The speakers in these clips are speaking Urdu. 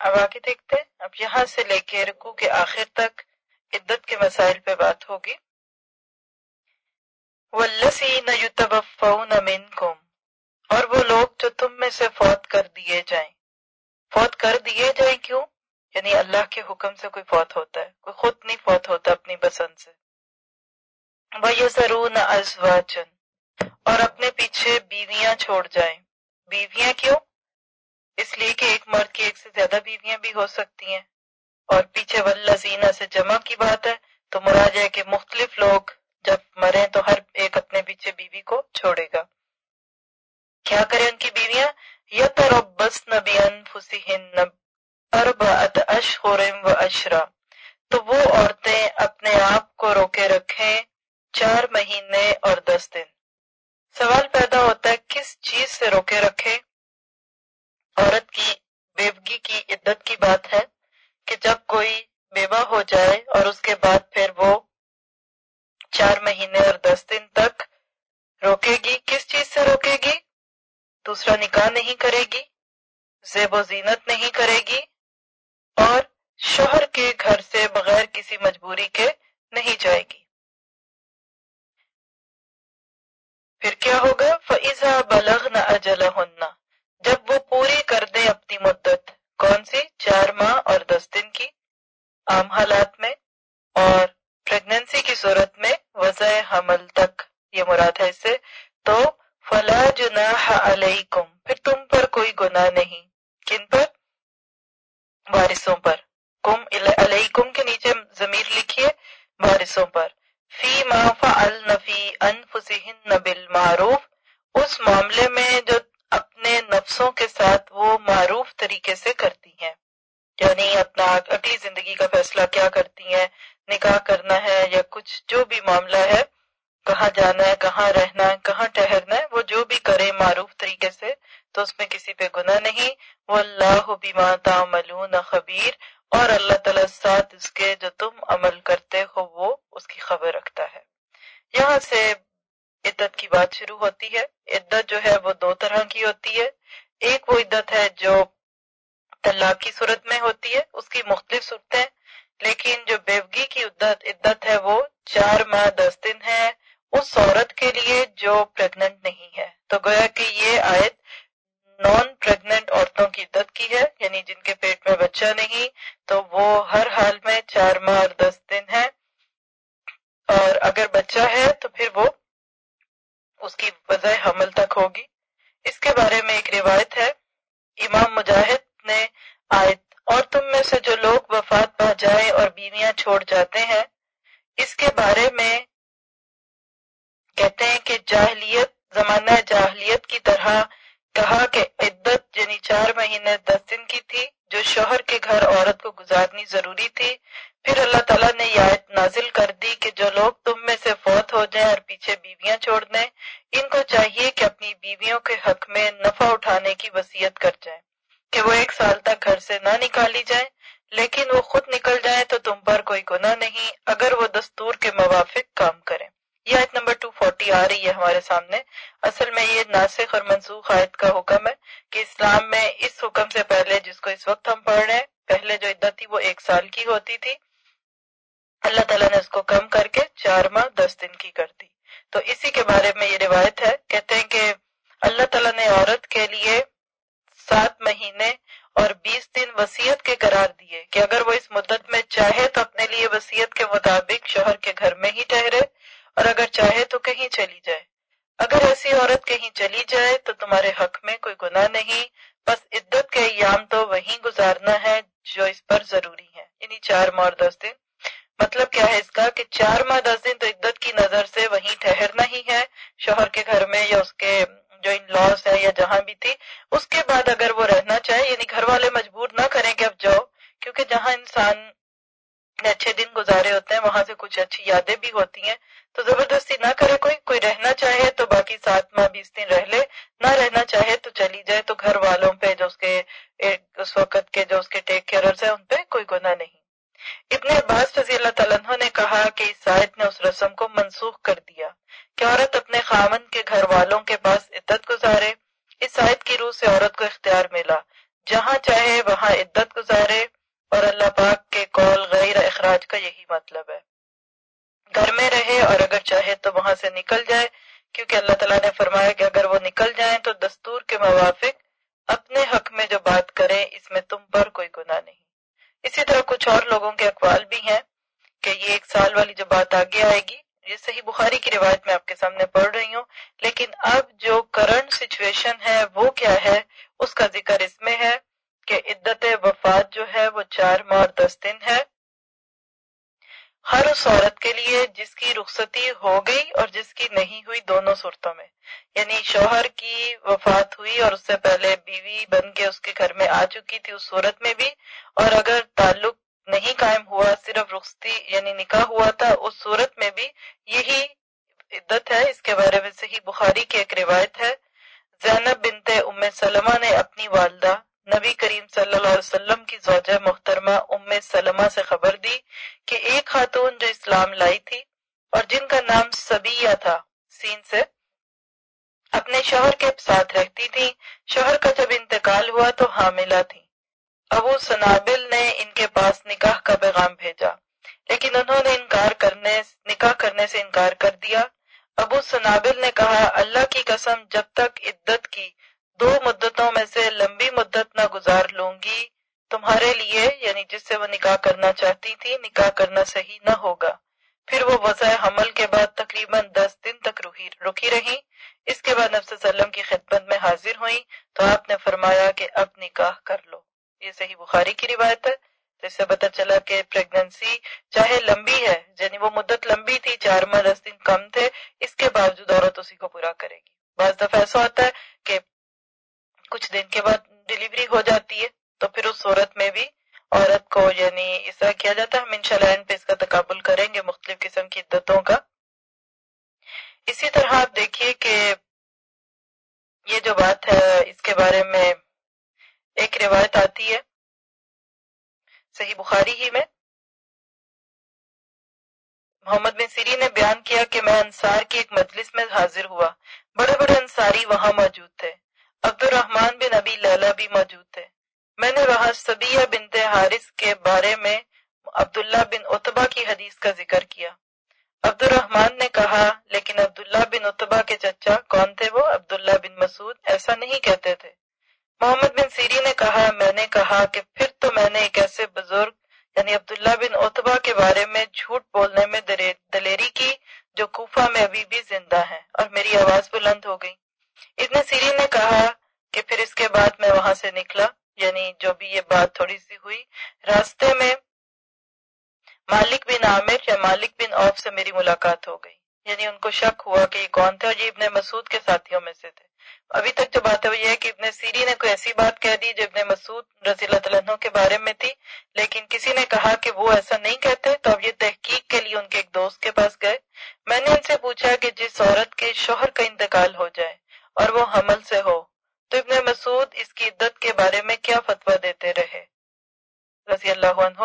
اب آگے دیکھتے ہیں۔ اب یہاں سے لے کے رکو کے آخر تک عدت کے مسائل پہ بات ہوگی۔ وَالَّذِينَ يُتَوَفَّوْنَ مِنْكُمْ، اور وہ لوگ جو تم میں سے فوت کر دیے جائیں۔ فوت کر دیے جائیں کیوں؟ یعنی اللہ کے حکم سے کوئی فوت ہوتا ہے، کوئی خود نہیں فوت ہوتا اپنی پسند سے۔ وَيَزَرُونَ أَزْوَاجًا، اور اپنے پیچھے بیویاں چھوڑ جائیں۔ بیویاں کیوں؟ اس لیے کہ ایک مرد کی ایک سے زیادہ بیویاں بھی ہو سکتی ہیں۔ اور پیچھے والذین سے جمع کی بات ہے، تو مراد ہے کہ مختلف لوگ جب مریں تو ہر ایک اپنے پیچھے بیوی کو چھوڑے گا۔ کیا کریں ان کی بیویاں؟ یتربصن بانفسهن اربعۃ اشہر و اشرا تو وہ عورتیں اپنے آپ کو روکے رکھیں چار مہینے اور دس دن۔ سوال پیدا ہوتا ہے، کس چیز سے روکے رکھے عورت کی بیوگی کی عدت کی بات ہے کہ جب کوئی بیوہ ہو جائے اور اس کے بعد پھر وہ چار مہینے اور دس دن تک روکے گی، کس چیز سے روکے گی؟ دوسرا نکاح نہیں کرے گی، زیب و زینت نہیں کرے گی اور شوہر کے گھر سے بغیر کسی مجبوری کے نہیں جائے گی۔ پھر کیا ہوگا؟ فضا بلغ نہ اجلا جب وہ پوری کر دے اپنی مدت، کون سی؟ چار ماہ اور دس دن کی۔ عام حالات میں اور پریگنینسی کی صورت میں وضع حمل تک۔ یہ مراد ہے اس سے تو فلا جناح علیکم، پھر تم پر کوئی گناہ نہیں۔ کن پر؟ وارثوں پر۔ کم علیکم کے نیچے ضمیر لکھیے۔ وارثوں پر۔ فی ما فعلن فی انفسهن بالمعروف۔ اس معاملے میں جو اپنے نفسوں کے ساتھ وہ معروف طریقے سے کرتی ہیں۔ یعنی اپنا اگلی زندگی کا فیصلہ کیا کرتی ہیں، نکاح کرنا ہے یا کچھ جو بھی معاملہ ہے، کہاں جانا ہے، کہاں رہنا ہے، کہاں ٹہرنا ہے، وہ جو بھی کرے معروف طریقے سے، تو اس میں کسی پہ گناہ نہیں۔ وہ اللہ بما تعملون خبیر۔ اور اللہ تعالیٰ ساتھ اس کے جو تم عمل کرتے ہو، وہ اس کی خبر رکھتا ہے۔ یہاں سے عدت کی بات شروع ہوتی ہے۔ عدت جو ہے وہ دو طرح کی ہوتی ہے۔ ایک وہ عدت ہے جو طلاق کی صورت میں ہوتی ہے، اس کی مختلف صورتیں لیکن جو بیوگی کی عدت عدت ہے وہ چار ماہ دس دن ہے۔ اس عورت کے لیے جو پریگننٹ نہیں ہے۔ تو گویا کہ یہ آیت نان پریگننٹ عورتوں کی عدت کی ہے یعنی جن کے پیٹ میں بچہ نہیں، تو وہ ہر حال میں چار ماہ اور دس دن ہے اور اگر بچہ ہے تو پھر وہ اس کی وضع حمل تک ہوگی۔ اس کے بارے میں ایک روایت ہے۔ امام مجاہد نے آیت اور تم میں سے جو لوگ وفات پا جائے اور بیویاں چھوڑ جاتے ہیں، اس کے بارے میں کہتے ہیں کہ جاہلیت، زمانہ جاہلیت کی طرح کہا کہ عدت یعنی چار مہینے دس دن کی تھی، جو شوہر کے گھر عورت کو گزارنی ضروری تھی۔ پھر اللہ تعالیٰ نے یہ آیت نازل کر دی کہ جو لوگ تم میں سے فوت ہو جائیں اور پیچھے بیویاں چھوڑ دیں، ان کو چاہیے کہ اپنی بیویوں کے حق میں نفع اٹھانے کی وصیت کر جائیں، کہ وہ ایک سال تک گھر سے نہ نکالی جائیں۔ لیکن وہ خود نکل جائیں تو تم پر کوئی گناہ نہیں، اگر وہ دستور کے موافق کام کریں۔ یہ آیت نمبر 240 آ رہی ہے ہمارے سامنے۔ اصل میں یہ ناسخ اور منسوخ آیت کا حکم ہے کہ اسلام میں اس حکم سے پہلے جس کو اس وقت ہم پڑھ رہے ہیں، پہلے جو عدت تھی وہ ایک سال کی ہوتی تھی۔ اللہ تعالیٰ نے اس کو کم کر کے چار ماہ، دس دن کی کر دی۔ تو اسی کے بارے میں یہ روایت ہے، کہتے ہیں کہ اللہ تعالیٰ نے عورت کے لیے سات مہینے اور بیس دن وسیعت کے قرار دیے کہ اگر وہ اس مدت میں چاہے تو اپنے لیے وسیعت کے مطابق شوہر کے گھر میں ہی ٹھہرے۔ اور اگر چاہے تو کہیں چلی جائے۔ اگر ایسی عورت کہیں چلی جائے تو تمہارے حق میں کوئی گناہ نہیں۔ بس عدت کے ایام تو وہیں گزارنا ہے جو اس پر ضروری ہے۔ یعنی چار ماہ اور دس دن۔ مطلب کیا ہے اس کا کہ چار ماہ دس دن تو عدت کی نظر سے وہیں ٹھہرنا ہی ہے۔ شوہر کے گھر میں یا اس کے جو ان لاس ہے یا جہاں بھی تھی، اس کے بعد اگر وہ رہنا چاہے یعنی گھر والے مجبور نہ کریں کہ اب جاؤ، کیونکہ جہاں انسان نے اچھے دن گزارے ہوتے ہیں، وہاں سے کچھ اچھی یادیں بھی ہوتی ہیں۔ نہ کرے کوئی کوئی رہنا چاہے تو باقی سات ماہ بیس دن رہ لے۔ نہ رہنا چاہے تو چلی جائے تو گھر والوں پہ جو اس کے اس وقت کے جو اس کے ٹیک کیئرز ہیں، ان پہ کوئی گناہ نہیں۔ ابن عباس رضی اللہ تعالیٰ نے کہا کہ اس آیت نے اس رسم کو منسوخ کر دیا۔ کہ عورت اپنے خامن کے گھر والوں کے پاس عدت گزارے اس آیت کی روح سے عورت کو اختیار ملا۔ جہاں چاہے وہاں عدت گزارے۔ اور اللہ پاک کے کول غیر اخراج کا یہی مطلب ہے گھر میں رہے اور اگر چاہے تو وہاں سے نکل جائے۔ کیونکہ اللہ تعالیٰ نے فرمایا کہ اگر وہ نکل جائیں تو دستور کے موافق اپنے حق میں جو بات کریں، اس میں تم پر کوئی گناہ نہیں۔ اسی طرح کچھ اور لوگوں کے اقوال بھی ہیں کہ یہ ایک سال والی جو بات آگے آئے گی، یہ صحیح بخاری کی روایت میں آپ کے سامنے پڑھ رہی ہوں۔ لیکن اب جو کرنٹ سچویشن ہے، وہ کیا ہے؟ اس کا ذکر اس میں ہے کہ عدت وفات جو ہے، وہ چار ماہ اور دس دن ہے۔ ہر اس عورت کے لیے جس کی رخصتی ہو گئی اور جس کی نہیں ہوئی دونوں صورتوں میں۔ یعنی شوہر کی وفات ہوئی اور اس سے پہلے بیوی بن کے اس کے گھر میں آ چکی تھی اس صورت میں بھی۔ اور اگر تعلق نہیں قائم ہوا، صرف رخصتی یعنی نکاح ہوا تھا، اس صورت میں بھی یہی عدت ہے۔ اس کے بارے میں صحیح بخاری کی ایک روایت ہے۔ زینب بنت ام سلمہ نے اپنی والدہ نبی کریم صلی اللہ علیہ وسلم کی زوجہ محترمہ ام سلمہ سے خبر دی کہ ایک خاتون جو اسلام لائی تھی اور جن کا نام سبیہ تھا، سین سے، اپنے شوہر کے ساتھ رہتی تھی۔ شوہر کا جب انتقال ہوا تو حاملہ تھی۔ ابو سنابل نے ان کے پاس نکاح کا پیغام بھیجا، لیکن انہوں نے انکار کرنے، نکاح کرنے سے انکار کر دیا۔ ابو سنابل نے کہا، اللہ کی قسم، جب تک عدت کی دو مدتوں میں سے لمبی مدت نہ گزار لوں گی۔ تمہارے لیے یعنی جس سے وہ نکاح کرنا چاہتی تھی، نکاح کرنا صحیح نہ ہوگا۔ پھر وہ وضع حمل کے بعد تقریباً دس دن تک رکی رہی اس کے بعد نفس وسلم کی خدمت میں حاضر ہوئی تو آپ نے فرمایا کہ اب نکاح کر لو۔ یہ صحیح بخاری کی روایت ہے۔ جس سے پتہ چلا کہ پریگننسی چاہے لمبی ہے یعنی وہ مدت لمبی تھی، چار ماہ دس دن کم تھے۔ اس کے باوجود عورت اسی کو پورا کرے گی۔ بعض دفعہ ایسا ہوتا ہے کہ کچھ دن کے بعد ڈلیوری ہو جاتی ہے، تو پھر اس صورت میں بھی عورت کو یعنی اس طرح کیا جاتا ہے۔ ہم ان شاء پہ اس کا تقابل کریں گے مختلف قسم کی عدتوں کا۔ اسی طرح آپ دیکھیے کہ یہ جو بات ہے، اس کے بارے میں ایک روایت آتی ہے صحیح بخاری ہی میں۔ محمد بن سیری نے بیان کیا کہ میں انصار کی ایک مجلس میں حاضر ہوا۔ بڑے بڑے انصاری وہاں موجود تھے۔ عبد الرحمن بن ابی لیلا بھی موجود تھے۔ میں نے وہاں سبیہ بنت حارث کے بارے میں عبداللہ بن اتبا کی حدیث کا ذکر کیا۔ عبد الرحمن نے کہا، لیکن عبداللہ بن اتبا کے چچا کون تھے وہ؟ عبداللہ بن مسعود ایسا نہیں کہتے تھے۔ محمد بن سیری نے کہا، میں نے کہا کہ پھر تو میں نے ایک ایسے بزرگ یعنی عبداللہ بن اتبا کے بارے میں جھوٹ بولنے میں دلیری کی جو کوفہ میں ابھی بھی زندہ ہیں، اور میری آواز بلند ہو گئی۔ ابن سیری نے کہا کہ پھر اس کے بعد میں وہاں سے نکلا یعنی جو بھی یہ بات تھوڑی سی ہوئی، راستے میں مالک بن عامر یا مالک بن اوف سے میری ملاقات ہو گئی۔ یعنی ان کو شک ہوا کہ یہ کون تھے اور یہ ابن مسعود کے ساتھیوں میں سے تھے۔ ابھی تک جو بات ہے وہ یہ ہے کہ ابن سیری نے کوئی ایسی بات کہہ دی جو ابن مسعود رضی اللہ عنہ کے بارے میں تھی، لیکن کسی نے کہا کہ وہ ایسا نہیں کہتے، تو اب یہ تحقیق کے لیے ان کے ایک دوست کے پاس گئے۔ میں نے ان سے پوچھا کہ جس عورت کے شوہر کا انتقال ہو جائے اور وہ حمل سے ہو۔ تو ابن مسعود اس کی عدت کے بارے میں کیا فتویٰ دیتے رہے؟ رضی اللہ عنہ،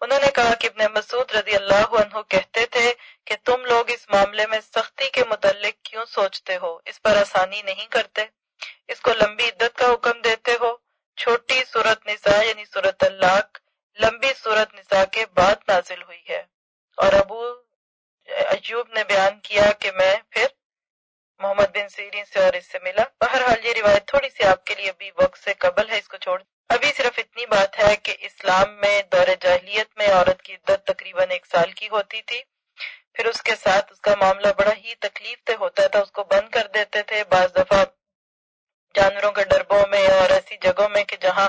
انہوں نے کہا کہ ابن مسعود رضی اللہ عنہ کہتے تھے کہ تم لوگ اس معاملے میں سختی کے متعلق کیوں سوچتے ہو؟ اس پر آسانی نہیں کرتے؟ اس کو لمبی عدت کا حکم دیتے ہو؟ چھوٹی صورت نساء یعنی صورت اللہ لمبی صورت نساء کے بعد نازل ہوئی ہے۔ اور ابو ایوب نے بیان کیا کہ میں پھر محمد بن سیرین سے اور اس سے ملا۔ بہرحال یہ روایت تھوڑی سی آپ کے لیے ابھی وقت سے قبل ہے، اس کو چھوڑ۔ ابھی صرف اتنی بات ہے کہ اسلام میں دور جاہلیت میں عورت کی عدت تقریباً ایک سال کی ہوتی تھی۔ پھر اس کے ساتھ اس کا معاملہ بڑا ہی تکلیف سے ہوتا تھا، اس کو بند کر دیتے تھے۔ بعض دفعہ جانوروں کے ڈربوں میں اور ایسی جگہوں میں کہ جہاں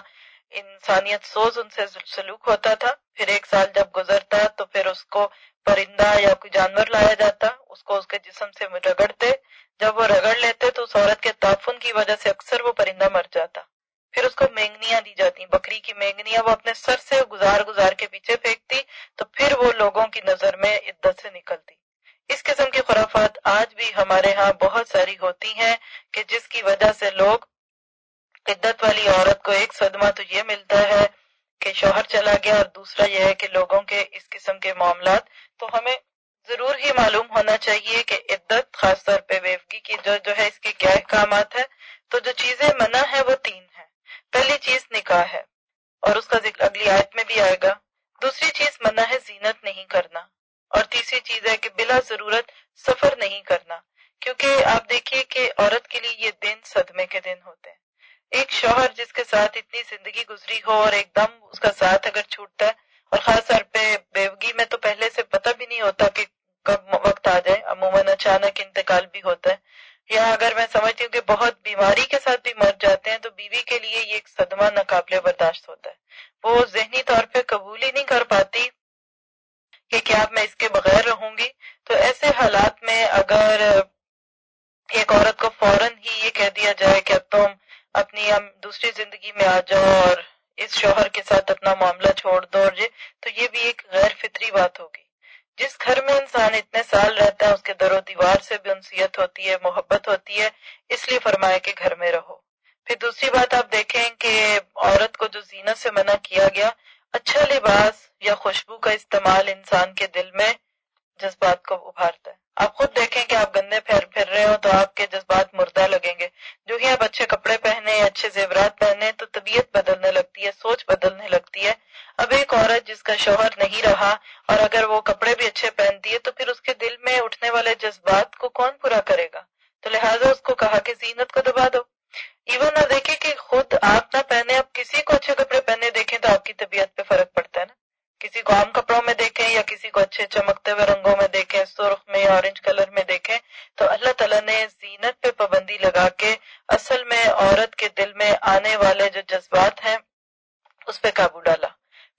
انسانیت سوز ان سے سلوک ہوتا تھا۔ پھر ایک سال جب گزرتا تو پھر اس کو پرندہ یا کوئی جانور لایا جاتا، اس کو اس کے جسم سے رگڑتے۔ جب وہ رگڑ لیتے تو اس عورت کے تعفن کی وجہ سے اکثر وہ پرندہ مر جاتا۔ پھر اس کو مینگنیاں دی جاتی۔ بکری کی مینگنیاں وہ اپنے سر سے گزار گزار کے پیچھے پھینکتی تو پھر وہ لوگوں کی نظر میں عدت سے نکلتی۔ اس قسم کی خرافات آج بھی ہمارے ہاں بہت ساری ہوتی ہیں کہ جس کی وجہ سے لوگ عدت والی عورت کو ایک صدمہ تو یہ ملتا ہے کہ شوہر چلا گیا اور دوسرا یہ ہے کہ لوگوں کے اس قسم کے معاملات تو ہمیں ضرور ہی معلوم ہونا چاہیے کہ عدت خاص طور پہ ویفگی کی جو جو ہے اس کے کیا احکامات ہے تو جو چیزیں منع ہے وہ تین ہیں۔ پہلی چیز نکاح ہے، اور اس کا ذکر اگلی آیت میں بھی آئے گا۔ دوسری چیز منع ہے زینت نہیں کرنا، اور تیسری چیز ہے کہ بلا ضرورت سفر نہیں کرنا، کیونکہ آپ دیکھیے کہ عورت کے لیے یہ دن صدمے کے دن ہوتے ہیں۔ ایک شوہر جس کے ساتھ اتنی زندگی گزری ہو اور ایک دم اس کا ساتھ صدمہ برداشت ہوتا ہے۔ وہ ذہنی طور پہ قبول ہی نہیں کر پاتی کہ کیا میں اس کے بغیر رہوں گی۔ تو ایسے حالات میں اگر ایک عورت کو فوراً ہی یہ کہہ دیا جائے کہ اب تم اپنی دوسری زندگی میں آ جاؤ اور اس شوہر کے ساتھ اپنا معاملہ چھوڑ دو اور تو یہ بھی ایک غیر فطری بات ہوگی۔ جس گھر میں انسان اتنے سال رہتا ہے، اس کے در و دیوار سے بھی انسیت ہوتی ہے، محبت ہوتی ہے، اس لیے فرمایا کہ گھر میں رہو پھر دوسری بات آپ دیکھیں کہ عورت کو جو زینت سے منع کیا گیا اچھا لباس یا خوشبو کا استعمال انسان کے دل میں جذبات کو ابھارتا ہے۔ آپ خود دیکھیں کہ آپ گندے پھیر پھر رہے ہو تو آپ کے جذبات مردہ لگیں گے۔ جو ہی آپ اچھے کپڑے پہنے اچھے زیورات پہنے تو طبیعت بدلنے لگتی ہے، سوچ بدلنے لگتی ہے۔ اب ایک عورت جس کا شوہر نہیں رہا اور اگر وہ کپڑے بھی اچھے پہنتی ہے تو پھر اس کے دل میں اٹھنے والے جذبات کو کون پورا کرے گا؟ تو لہٰذا اس کو کہا کہ زینت کو دبا دو۔ ایون نہ دیکھیں کہ خود آپ نہ پہنے اب کسی کو اچھے چمکتے ہوئے رنگوں میں دیکھیں، سرخ میں اورنج کلر میں دیکھیں، تو اللہ تعالیٰ نے زینت پہ پابندی لگا کے اصل میں عورت کے دل میں آنے والے جو جذبات ہیں، اس پہ قابو ڈالا۔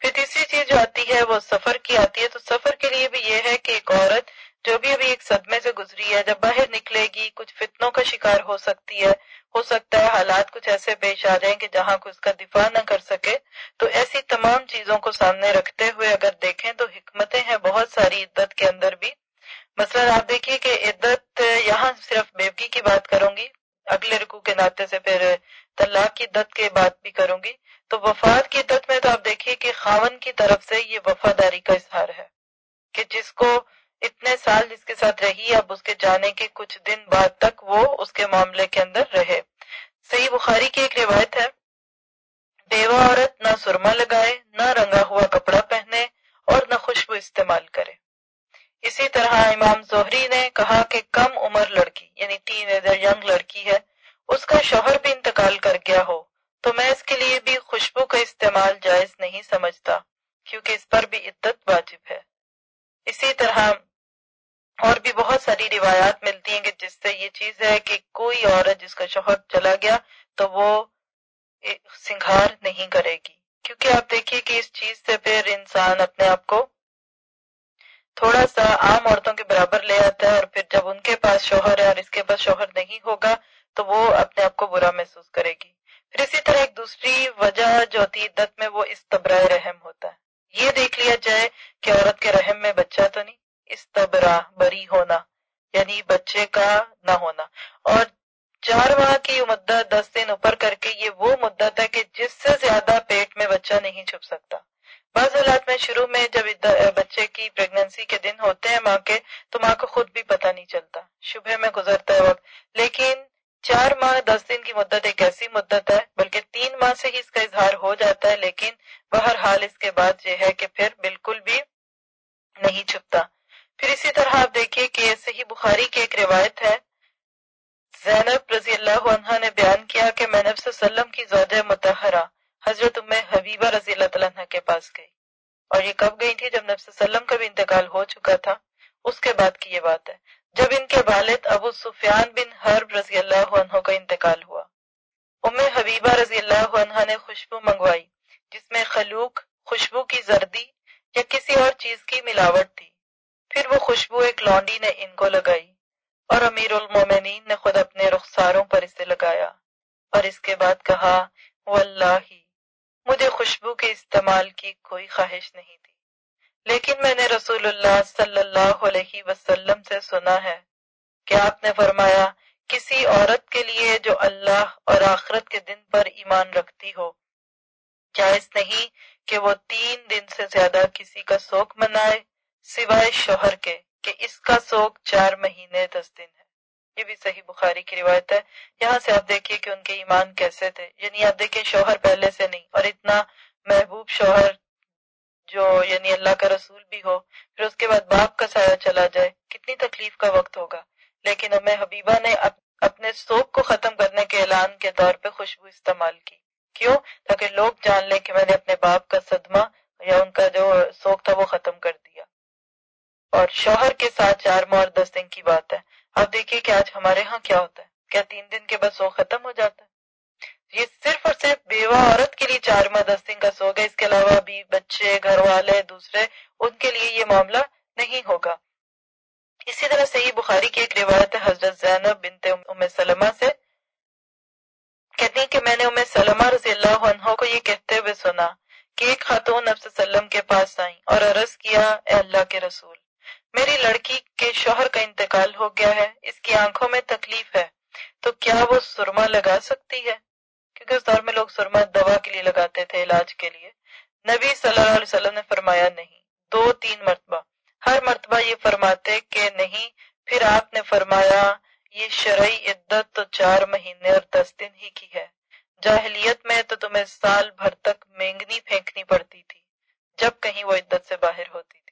پھر تیسری چیز جو آتی ہے، وہ سفر کی آتی ہے۔ تو سفر کے لیے بھی یہ ہے کہ ایک عورت جو بھی ابھی ایک صدمے سے گزری ہے، جب باہر نکلے گی، کچھ فتنوں کا شکار ہو سکتی ہے۔ ہو سکتا ہے حالات کچھ ایسے پیش آ جائیں کہ جہاں کوئی اس کا دفاع نہ کر سکے۔ تو ایسی تمام چیزوں کو سامنے رکھتے ہوئے اگر دیکھیں تو حکمتیں ہیں بہت ساری عدت کے اندر بھی۔ مثلا آپ دیکھیے کہ عدت، یہاں صرف بیوگی کی بات کروں گی، اگلے رکو کے ناطے سے پھر طلاق کی عدت کی بات بھی کروں گی۔ تو وفات کی عدت میں تو آپ دیکھیے کہ خاون کی طرف سے یہ وفاداری کا اظہار ہے کہ جس کو اتنے سال جس کے ساتھ رہی، اب اس کے جانے کے کچھ دن بعد تک وہ اس کے معاملے کے اندر رہے۔ صحیح بخاری کی ایک روایت ہے، بیوہ عورت نہ سرما لگائے، نہ رنگا ہوا کپڑا پہنے اور نہ خوشبو استعمال کرے۔ اسی طرح امام زہری نے کہا کہ کم عمر لڑکی یعنی تین ینگ لڑکی ہے، اس کا شوہر بھی انتقال کر گیا ہو، تو میں اس کے لیے بھی خوشبو کا استعمال جائز نہیں سمجھتا، کیونکہ اس پر بھی عدت واجب ہے۔ اسی طرح اور بھی بہت ساری روایات ملتی ہیں کہ جس سے یہ چیز ہے کہ کوئی عورت جس کا شوہر چلا گیا، تو وہ سنگھار نہیں کرے گی۔ کیونکہ آپ دیکھیے کہ اس چیز سے پھر انسان اپنے آپ کو تھوڑا سا عام عورتوں کے برابر لے آتا ہے اور پھر جب ان کے پاس شوہر ہے اور اس کے پاس شوہر نہیں ہوگا تو وہ اپنے آپ کو برا محسوس کرے گی۔ پھر اسی طرح ایک دوسری وجہ جو ہوتی عدت میں وہ استبرائے رحم ہوتا ہے۔ یہ دیکھ لیا جائے کہ عورت کے رحم میں بچہ تو نہیں استبرا بری ہونا یعنی بچے کا نہ ہونا۔ اور چار ماہ کی مدت دس دن اوپر کر کے یہ وہ مدت ہے کہ جس سے زیادہ پیٹ میں بچہ نہیں چھپ سکتا۔ بعض حالات میں شروع میں جب بچے کی پریگننسی کے دن ہوتے ہیں ماں کے، تو ماں کو خود بھی پتہ نہیں چلتا۔ شبہ میں گزرتا ہے وقت۔ لیکن چار ماہ دس دن کی مدت ایک ایسی مدت ہے، بلکہ تین ماہ سے ہی اس کا اظہار ہو جاتا ہے، لیکن بہرحال اس کے بعد یہ ہے کہ پھر بالکل بھی نہیں چھپتا۔ پھر اسی طرح آپ دیکھیے کہ صحیح بخاری کی ایک روایت ہے زینب رضی اللہ عنہ نے بیان کیا کہ میں نبی صلی اللہ علیہ وسلم کی زوجہ متحرہ حضرت ام حبیبہ رضی اللہ عنہ کے پاس گئی۔ اور یہ کب گئی تھی؟ جب نبی صلی اللہ علیہ وسلم کا بھی انتقال ہو چکا تھا۔ اس کے بعد کی یہ بات ہے۔ جب ان کے والد ابو سفیان بن حرب رضی اللہ عنہ کا انتقال ہوا۔ ام حبیبہ رضی اللہ عنہ نے خوشبو منگوائی، جس میں خلوق، خوشبو کی زردی یا کسی اور چیز کی ملاوٹ تھی۔ پھر وہ خوشبو ایک لانڈی نے ان کو لگائی۔ اور امیر المومنین نے خود اپنے رخساروں پر اسے لگایا اور اس کے بعد کہا، واللہ، مجھے خوشبو کے استعمال کی کوئی خواہش نہیں تھی، لیکن میں نے رسول اللہ صلی اللہ علیہ وسلم سے سنا ہے کہ آپ نے فرمایا، کسی عورت کے لیے جو اللہ اور آخرت کے دن پر ایمان رکھتی ہو جائز نہیں کہ وہ تین دن سے زیادہ کسی کا سوک منائے سوائے شوہر کے؟ کہ اس کا سوک چار مہینے دس دن ہے۔ یہ بھی صحیح بخاری کی روایت ہے۔ یہاں سے آپ دیکھیے کہ ان کے ایمان کیسے تھے۔ یعنی آپ دیکھیں شوہر پہلے سے نہیں، اور اتنا محبوب شوہر جو یعنی اللہ کا رسول بھی ہو، پھر اس کے بعد باپ کا سایہ چلا جائے، کتنی تکلیف کا وقت ہوگا۔ لیکن ہمیں حبیبہ نے اپنے سوک کو ختم کرنے کے اعلان کے طور پہ خوشبو استعمال کی۔ کیوں؟ تاکہ لوگ جان لیں کہ میں نے اپنے باپ کا صدمہ یا ان کا جو سوک تھا وہ ختم کر دیا۔ اور شوہر کے ساتھ چار ماہ اور دس دن کی بات ہے۔ اب دیکھیے کہ آج ہمارے ہاں کیا ہوتا ہے۔ کیا تین دن کے بعد سوک ختم ہو جاتا ہے؟ یہ صرف اور صرف بیوہ عورت کے لیے چار ماہ دس دن کا سوگ ہے اس کے علاوہ بھی بچے، گھر والے، دوسرے، ان کے لیے یہ معاملہ نہیں ہوگا۔ اسی طرح صحیح بخاری کی ایک روایت ہے، حضرت زینب بنت ام سلمہ سے۔ کہتی ہیں کہ میں نے ام سلمہ رضی اللہ عنہ کو یہ کہتے ہوئے سنا کہ ایک خاتون نفس وسلم کے پاس آئیں اور عرض کیا، اے اللہ کے رسول میری لڑکی کے شوہر کا انتقال ہو گیا ہے، اس کی آنکھوں میں تکلیف ہے۔ تو کیا وہ سرما لگا سکتی ہے؟ کیونکہ اس دور میں لوگ سرما دوا کے لیے لگاتے تھے علاج کے لیے۔ نبی صلی اللہ علیہ وسلم نے فرمایا نہیں، دو تین مرتبہ۔ ہر مرتبہ یہ فرماتے کہ نہیں، پھر آپ نے فرمایا یہ شرعی عدت تو چار مہینے اور دس دن ہی کی ہے۔ جاہلیت میں تو تمہیں سال بھر تک مینگنی پھینکنی پڑتی تھی، جب کہیں وہ عدت سے باہر ہوتی تھی۔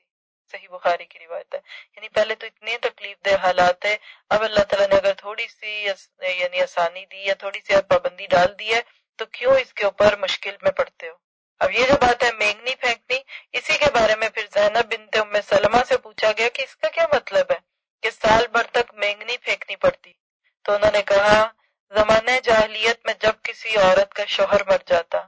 صحیح بخاری کی روایت ہے۔ یعنی پہلے تو اتنے تکلیف دہ حالات ہے اب اللہ تعالیٰ نے اگر تھوڑی سی یعنی آسانی دی یا تھوڑی سی پابندی ڈال دی ہے، تو کیوں اس کے اوپر مشکل میں پڑتے ہو؟ اب یہ جو بات ہے، مینگنی پھینکنی، اسی کے بارے میں پھر زینب بنت ام سلمہ سے پوچھا گیا کہ اس کا کیا مطلب ہے کہ سال بھر تک مینگنی پھینکنی پڑتی۔ تو انہوں نے کہا زمانے جاہلیت میں جب کسی عورت کا شوہر مر جاتا،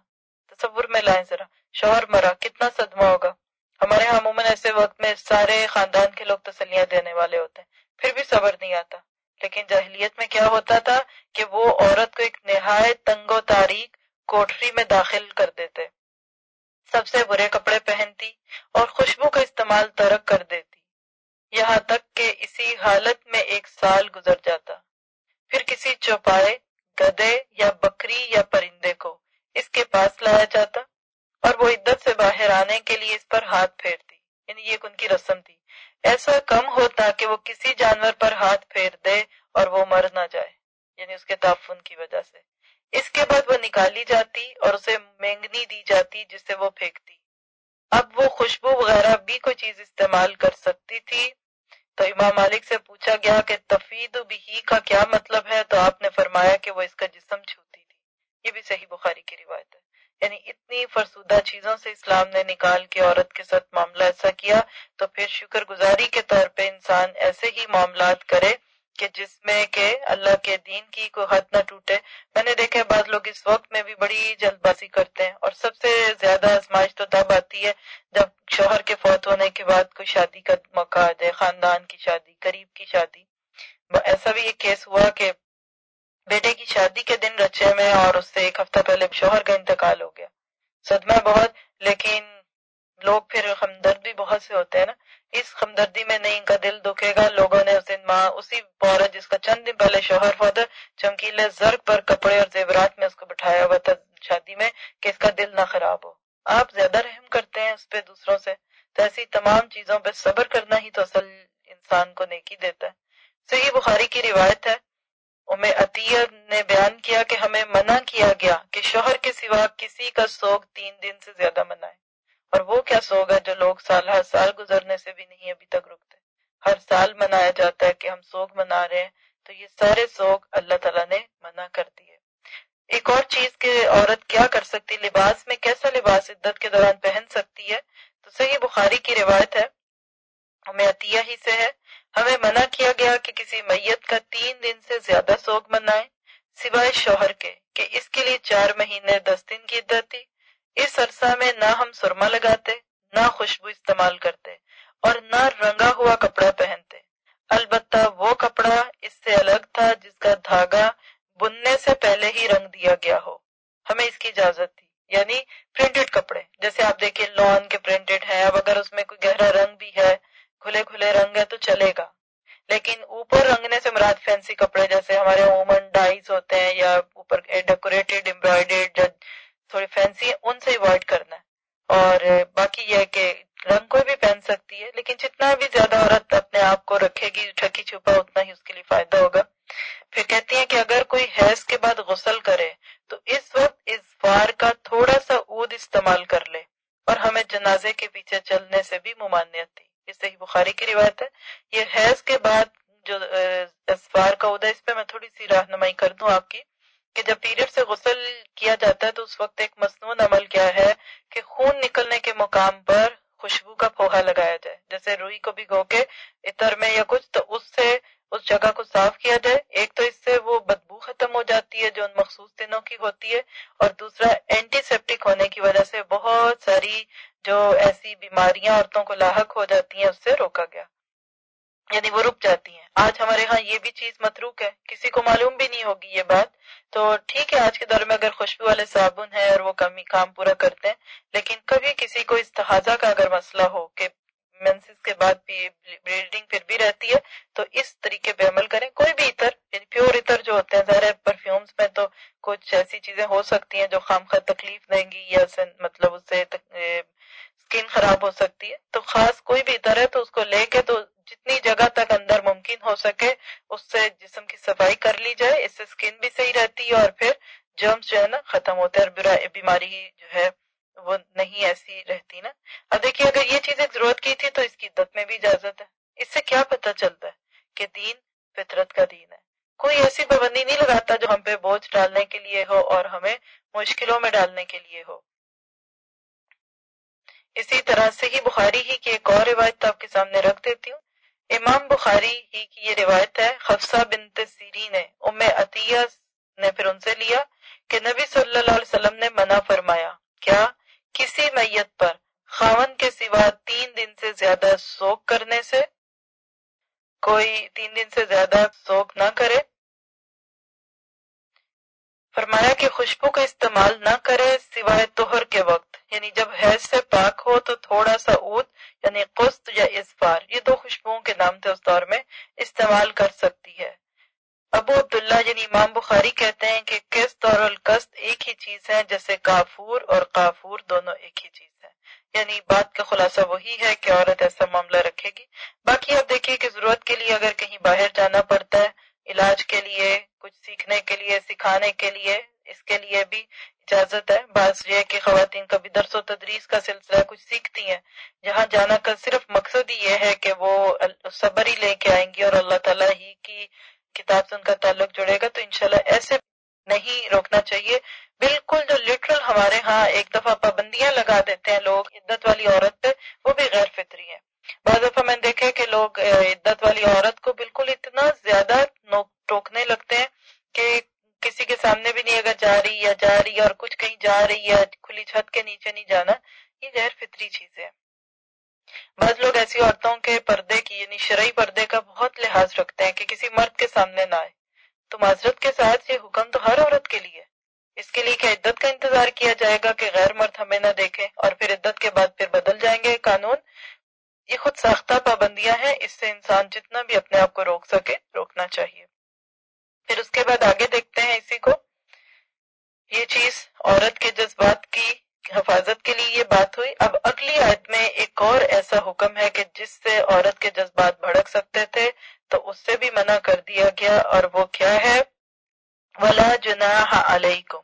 تصور میں لائیں ذرا، شوہر مرا، کتنا صدمہ ہوگا۔ ہمارے یہاں عموماً ایسے وقت میں سارے خاندان کے لوگ تسلیاں دینے والے ہوتے ہیں۔ پھر بھی صبر نہیں آتا۔ لیکن جاہلیت میں کیا ہوتا تھا کہ وہ عورت کو ایک نہایت تنگ و تاریخ کوٹری میں داخل کر دیتے۔ سب سے برے کپڑے پہنتی اور خوشبو کا استعمال ترک کر دیتی۔ یہاں تک کہ اسی حالت میں ایک سال گزر جاتا۔ پھر کسی چوپائے گدے یا بکری یا پرندے کو اس کے پاس لایا جاتا اور وہ عدت سے باہر آنے کے لیے اس پر ہاتھ پھیرتی یعنی یہ ان کی رسم تھی۔ ایسا کم ہوتا کہ وہ کسی جانور پر ہاتھ پھیر دے اور وہ مر نہ جائے۔ یعنی اس کے تعفن کی وجہ سے۔ اس کے بعد وہ نکالی جاتی اور اسے مینگنی دی جاتی جس سے وہ پھینکتی۔ اب وہ خوشبو وغیرہ بھی کوئی چیز استعمال کر سکتی تھی۔ تو امام مالک سے پوچھا گیا کہ تفید بھی کا کیا مطلب ہے تو آپ نے فرمایا کہ وہ اس کا جسم چھوتی تھی یہ بھی صحیح بخاری کی روایت ہے یعنی اتنی فرسودہ چیزوں سے اسلام نے نکال کے عورت کے ساتھ معاملہ ایسا کیا، تو پھر شکر گزاری کے طور پہ انسان ایسے ہی معاملات کرے کہ جس میں کہ اللہ کے دین کی کوئی حد نہ ٹوٹے۔ میں نے دیکھا بعض لوگ اس وقت میں بھی بڑی جلد بازی کرتے ہیں اور سب سے زیادہ آزمائش تو تب آتی ہے جب شوہر کے فوت ہونے کے بعد کوئی شادی کا موقع آ جائے خاندان کی شادی، قریب کی شادی۔ ایسا بھی ایک کیس ہوا کہ بیٹے کی شادی کے دن رچے میں اور اس سے ایک ہفتہ پہلے شوہر کا انتقال ہو گیا۔ صدمہ بہت لیکن لوگ پھر ہمدرد بھی بہت سے ہوتے ہیں نا۔ اس ہمدردی میں نہیں ان کا دل دکھے گا، لوگوں نے اس دن ماں، اسی عورت جس کا چند دن پہلے شوہر ہوا تھا چمکیلے زرگ پر کپڑے اور زیورات میں اس کو بٹھایا ہوا تھا شادی میں کہ اس کا دل نہ خراب ہو۔ آپ زیادہ رحم کرتے ہیں اس پہ دوسروں سے۔ تو ایسی تمام چیزوں پہ صبر کرنا ہی تو اصل انسان کو نیکی دیتا ہے۔ صحیح بخاری کی روایت ہے ام عطیہ نے بیان کیا کہ ہمیں منع کیا گیا کہ شوہر کے سوا کسی کا سوگ تین دن سے زیادہ منائے اور وہ کیا سوگ ہے جو لوگ سال، ہر سال گزرنے سے بھی نہیں ابھی تک رکتے؟ ہر سال منایا جاتا ہے کہ ہم سوگ منا رہے ہیں، تو یہ سارے سوگ اللہ تعالیٰ نے منع کر دیے۔ ایک اور چیز کہ عورت کیا کر سکتی؟ لباس میں کیسا لباس عدت کے دوران پہن سکتی ہے؟ تو صحیح بخاری کی روایت ہے، ہمیں عطیہ ہی سے ہے۔ ہمیں منع کیا گیا کہ کسی میت کا تین دن سے زیادہ سوگ منائے سوائے شوہر کے، کہ اس کے لیے چار مہینے، دس دن کی عدت تھی۔ اس عرصہ میں نہ ہم سرما لگاتے، نہ خوشبو استعمال کرتے اور نہ رنگا ہوا کپڑا پہنتے۔ البتہ وہ کپڑا اس سے الگ تھا جس کا دھاگا بننے سے پہلے ہی رنگ دیا گیا ہو۔ ہمیں اس کی اجازت تھی یعنی پرنٹڈ کپڑے، جیسے آپ دیکھیں لان کے پرنٹڈ ہیں، اب اگر اس میں کوئی گہرا رنگ بھی ہے کھلے کھلے رنگ ہے تو چلے گا۔ لیکن اوپر رنگنے سے مراد فینسی کپڑے جیسے ہمارے عموماً ڈائز ہوتے ہیں یا اوپر ڈیکوریٹڈ امبرائڈیڈ تھوڑی فینسی ہے ان سے اوائڈ کرنا ہے۔ اور باقی یہ کہ رنگ کوئی بھی پہن سکتی ہے، لیکن جتنا بھی زیادہ عورت اپنے آپ کو رکھے گی، ٹھکی چھپا، اتنا ہی اس کے لیے فائدہ ہوگا۔ پھر کہتی ہیں کہ اگر کوئی حیض کے بعد غسل کرے، تو اس وقت اس بار کا تھوڑا سا عود استعمال کر لے اور ہمیں جنازے کے پیچھے چلنے سے بھی ممانعت تھی یہ صحیح بخاری کی روایت ہے۔ یہ حیض کے بعد جو اسفار کا عہدہ اس پہ میں تھوڑی سی رہنمائی کر دوں آپ کی کہ جب پیریڈ سے غسل کیا جاتا ہے تو اس وقت ایک مصنون عمل کیا ہے کہ خون نکلنے کے مقام پر خوشبو کا پوہا لگایا جائے۔ جیسے روئی کو بھی گو کے اتر میں یا کچھ تو اس سے اس جگہ کو صاف کیا جائے۔ ایک تو اس سے وہ بدبو ختم ہو جاتی ہے جو ان مخصوص دنوں کی ہوتی ہے، اور دوسرا اینٹی سیپٹک ہونے کی وجہ سے بہت ساری جو ایسی بیماریاں عورتوں کو لاحق ہو جاتی ہیں، اس سے روکا گیا۔ یعنی وہ رک جاتی ہیں۔ آج ہمارے ہاں یہ بھی چیز متروک ہے۔ کسی کو معلوم بھی نہیں ہوگی یہ بات۔ تو ٹھیک ہے، آج کے دور میں اگر خوشبو والے صابن ہے اور وہ کمی کام پورا کرتے ہیں، لیکن کبھی کسی کو استحاظہ کا اگر مسئلہ ہو کہ مینسز کے بعد بھی بلیڈنگ پھر بھی رہتی ہے، تو اس طریقے پہ عمل کریں۔ کوئی بھی عطر یعنی پیور عطر جو ہوتے ہیں، ظاہر پرفیومس میں تو کچھ ایسی چیزیں ہو سکتی ہیں جو خام خواہ تکلیف دیں گی یا مطلب اس سے اسکن خراب ہو سکتی ہے۔ تو خاص کوئی بھی عطر ہے تو اس کو لے کے تو جتنی جگہ تک اندر ممکن ہو سکے اس سے جسم کی صفائی کر لی جائے، اس سے اسکن بھی صحیح رہتی ہے اور پھر جرمس جو ہے نا ختم ہوتے ہیں اور بیماری جو ہے وہ نہیں ایسی رہتی نا۔ اب دیکھیے، اگر یہ چیزیں ضرورت کی تھی تو اس کی عدت میں بھی اجازت ہے۔ اس سے کیا پتہ چلتا ہے کہ دین فطرت کا دین ہے۔ کوئی ایسی پابندی نہیں لگاتا جو ہم پہ بوجھ ڈالنے کے لیے ہو اور ہمیں مشکلوں میں ڈالنے کے لیے ہو۔ اسی طرح سے ہی بخاری ہی کی ایک اور روایت آپ کے سامنے رکھ دیتی ہوں۔ امام بخاری ہی کی یہ روایت ہے خفصہ بنت سیری نے، ام عطیہ نے پھر ان سے لیا کہ نبی صلی اللہ علیہ وسلم نے منع فرمایا، کیا کسی میت پر خاون کے سوا تین دن سے زیادہ سوک کرنے سے کوئی تین دن سے زیادہ سوک نہ کرے۔ فرمایا کہ خوشبو کا استعمال نہ کرے سوائے توہر کے وقت یعنی جب حیض سے پاک ہو تو تھوڑا سا اود یعنی قسط یا اسفار یہ دو خوشبوؤں کے نام تھے اس دور میں، استعمال کر سکتی ہے۔ ابو عبداللہ یعنی امام بخاری کہتے ہیں کہ قسط اور القسط ایک ہی چیز ہے جیسے کافور اور کافور دونوں ایک ہی چیز ہے یعنی بات کا خلاصہ وہی ہے کہ عورت ایسا معاملہ رکھے گی۔ باقی آپ دیکھیے کہ ضرورت کے لیے اگر کہیں باہر جانا پڑتا ہے، علاج کے لیے، کچھ سیکھنے کے لیے، سکھانے کے لیے، اس کے لیے بھی اجازت ہے۔ بعض یہ کہ خواتین کبھی درس و تدریس کا سلسلہ کچھ سیکھتی ہیں۔ جہاں جانا کا صرف مقصد ہی یہ ہے کہ وہ صبر ہی لے کے آئیں گی اور اللہ تعالیٰ ہی کی کتاب سے ان کا تعلق جڑے گا، تو انشاءاللہ ایسے نہیں روکنا چاہیے۔ بالکل جو لٹرل ہمارے ہاں ایک دفعہ پابندیاں لگا دیتے ہیں لوگ عدت والی عورت پہ، وہ بھی غیر فطری ہے بعض دفعہ میں نے دیکھے کہ لوگ عدت والی عورت کو بالکل اتنا زیادہ ٹوکنے لگتے ہیں کہ کسی کے سامنے بھی نہیں، اگر جا رہی یا جا رہی ہے اور کچھ کہیں جا رہی ہے، کھلی چھت کے نیچے نہیں جانا، یہ غیر فطری چیز ہے بعض لوگ ایسی عورتوں کے پردے کی یعنی شرعی پردے کا بہت لحاظ رکھتے ہیں کہ کسی مرد کے سامنے نہ آئے۔ تو معذرت کے ساتھ یہ حکم تو ہر عورت کے لیے اس کے لیے کیا عدت کا انتظار کیا جائے گا کہ غیر مرد ہمیں نہ دیکھے اور پھر عدت کے بعد پھر بدل جائیں گے۔ قانون، یہ خود ساختہ پابندیاں ہیں۔ اس سے انسان جتنا بھی اپنے آپ کو روک سکے، روکنا چاہیے۔ پھر اس کے بعد آگے دیکھتے ہیں اسی کو۔ یہ چیز عورت کے جذبات کی حفاظت کے لیے یہ بات ہوئی۔ اب اگلی آیت میں ایک اور ایسا حکم ہے کہ جس سے عورت کے جذبات بھڑک سکتے تھے، تو اس سے بھی منع کر دیا گیا۔ اور وہ کیا ہے؟ ولا جناح علیکم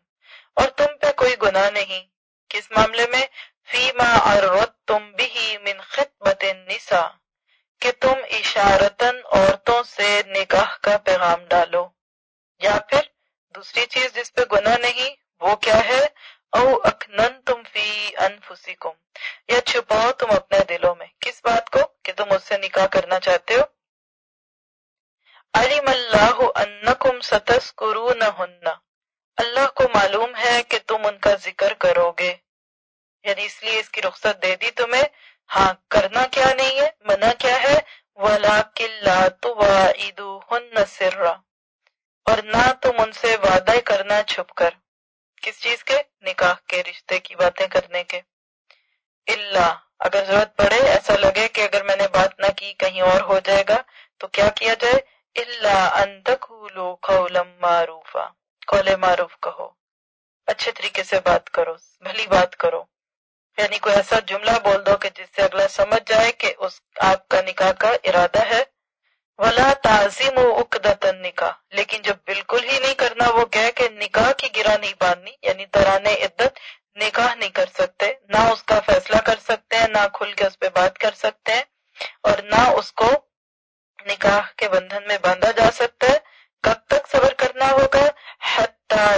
اور تم پہ کوئی گناہ نہیں۔ کس معاملے میں؟ فیما اور تم بھی من خطبت النساء۔ کہ تم اشارتن عورتوں سے نکاح کا پیغام ڈالو۔ یا پھر دوسری چیز جس پہ گناہ نہیں، وہ کیا ہے؟ او اکنن تم فی انفسکم، یا چھپاؤ تم اپنے دلوں میں۔ کس بات کو؟ کہ تم اس سے نکاح کرنا چاہتے ہو۔ علم اللہ انکم ستذکرونہن۔ اللہ کو معلوم ہے کہ تم ان کا ذکر کرو گے یعنی اس لیے اس کی رخصت دے دی تمہیں۔ ہاں کرنا کیا نہیں ہے، منع کیا ہے۔ وَلَكِنْ لَا تُوَائِدُوهُنَّ سِرًّا۔ اور نہ تم ان سے وعدہ کرنا چھپ کر۔ کس چیز کے؟ نکاح کے، رشتے کی باتیں کرنے کے۔ اللہ، اگر ضرورت پڑے، ایسا لگے کہ اگر میں نے بات نہ کی، کہیں اور ہو جائے گا، تو کیا کیا جائے؟ اللہ، ان تقولوا قولا معروفا۔ قول معروف کہو۔ اچھے طریقے سے بات کرو، بھلی بات کرو۔ یعنی کوئی ایسا جملہ بول دو کہ جس سے اگلا سمجھ جائے کہ اس، آپ کا نکاح کا ارادہ ہے۔ ولا تعظیم و اقدت نکاح لیکن جب بالکل ہی نہیں کرنا، وہ کہہ کہ نکاح کی گرا نہیں باندھنی یعنی دوران عدت نکاح نہیں کر سکتے، نہ اس کا فیصلہ کر سکتے ہیں، نہ کھل کے اس پہ بات کر سکتے ہیں، اور نہ اس کو نکاح کے بندھن میں باندھا جا سکتا ہے۔ کب تک صبر کرنا ہوگا؟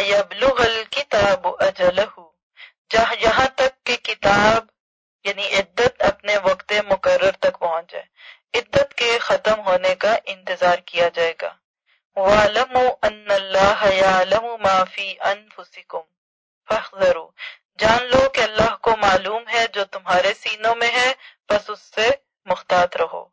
یبلغ الکتاب اجلہ جہاں یہاں تک کہ کتاب یعنی عدت اپنے وقت مقرر تک پہنچ جائے۔ عدت کے ختم ہونے کا انتظار کیا جائے گا۔ وَعْلَمُوا أَنَّ اللَّهَ يَعْلَمُ مَا فِي أَنفُسِكُمْ فَاحْذَرُوا۔ جان لو کہ اللہ کو معلوم ہے جو تمہارے سینوں میں ہے، بس اس سے مختات رہو۔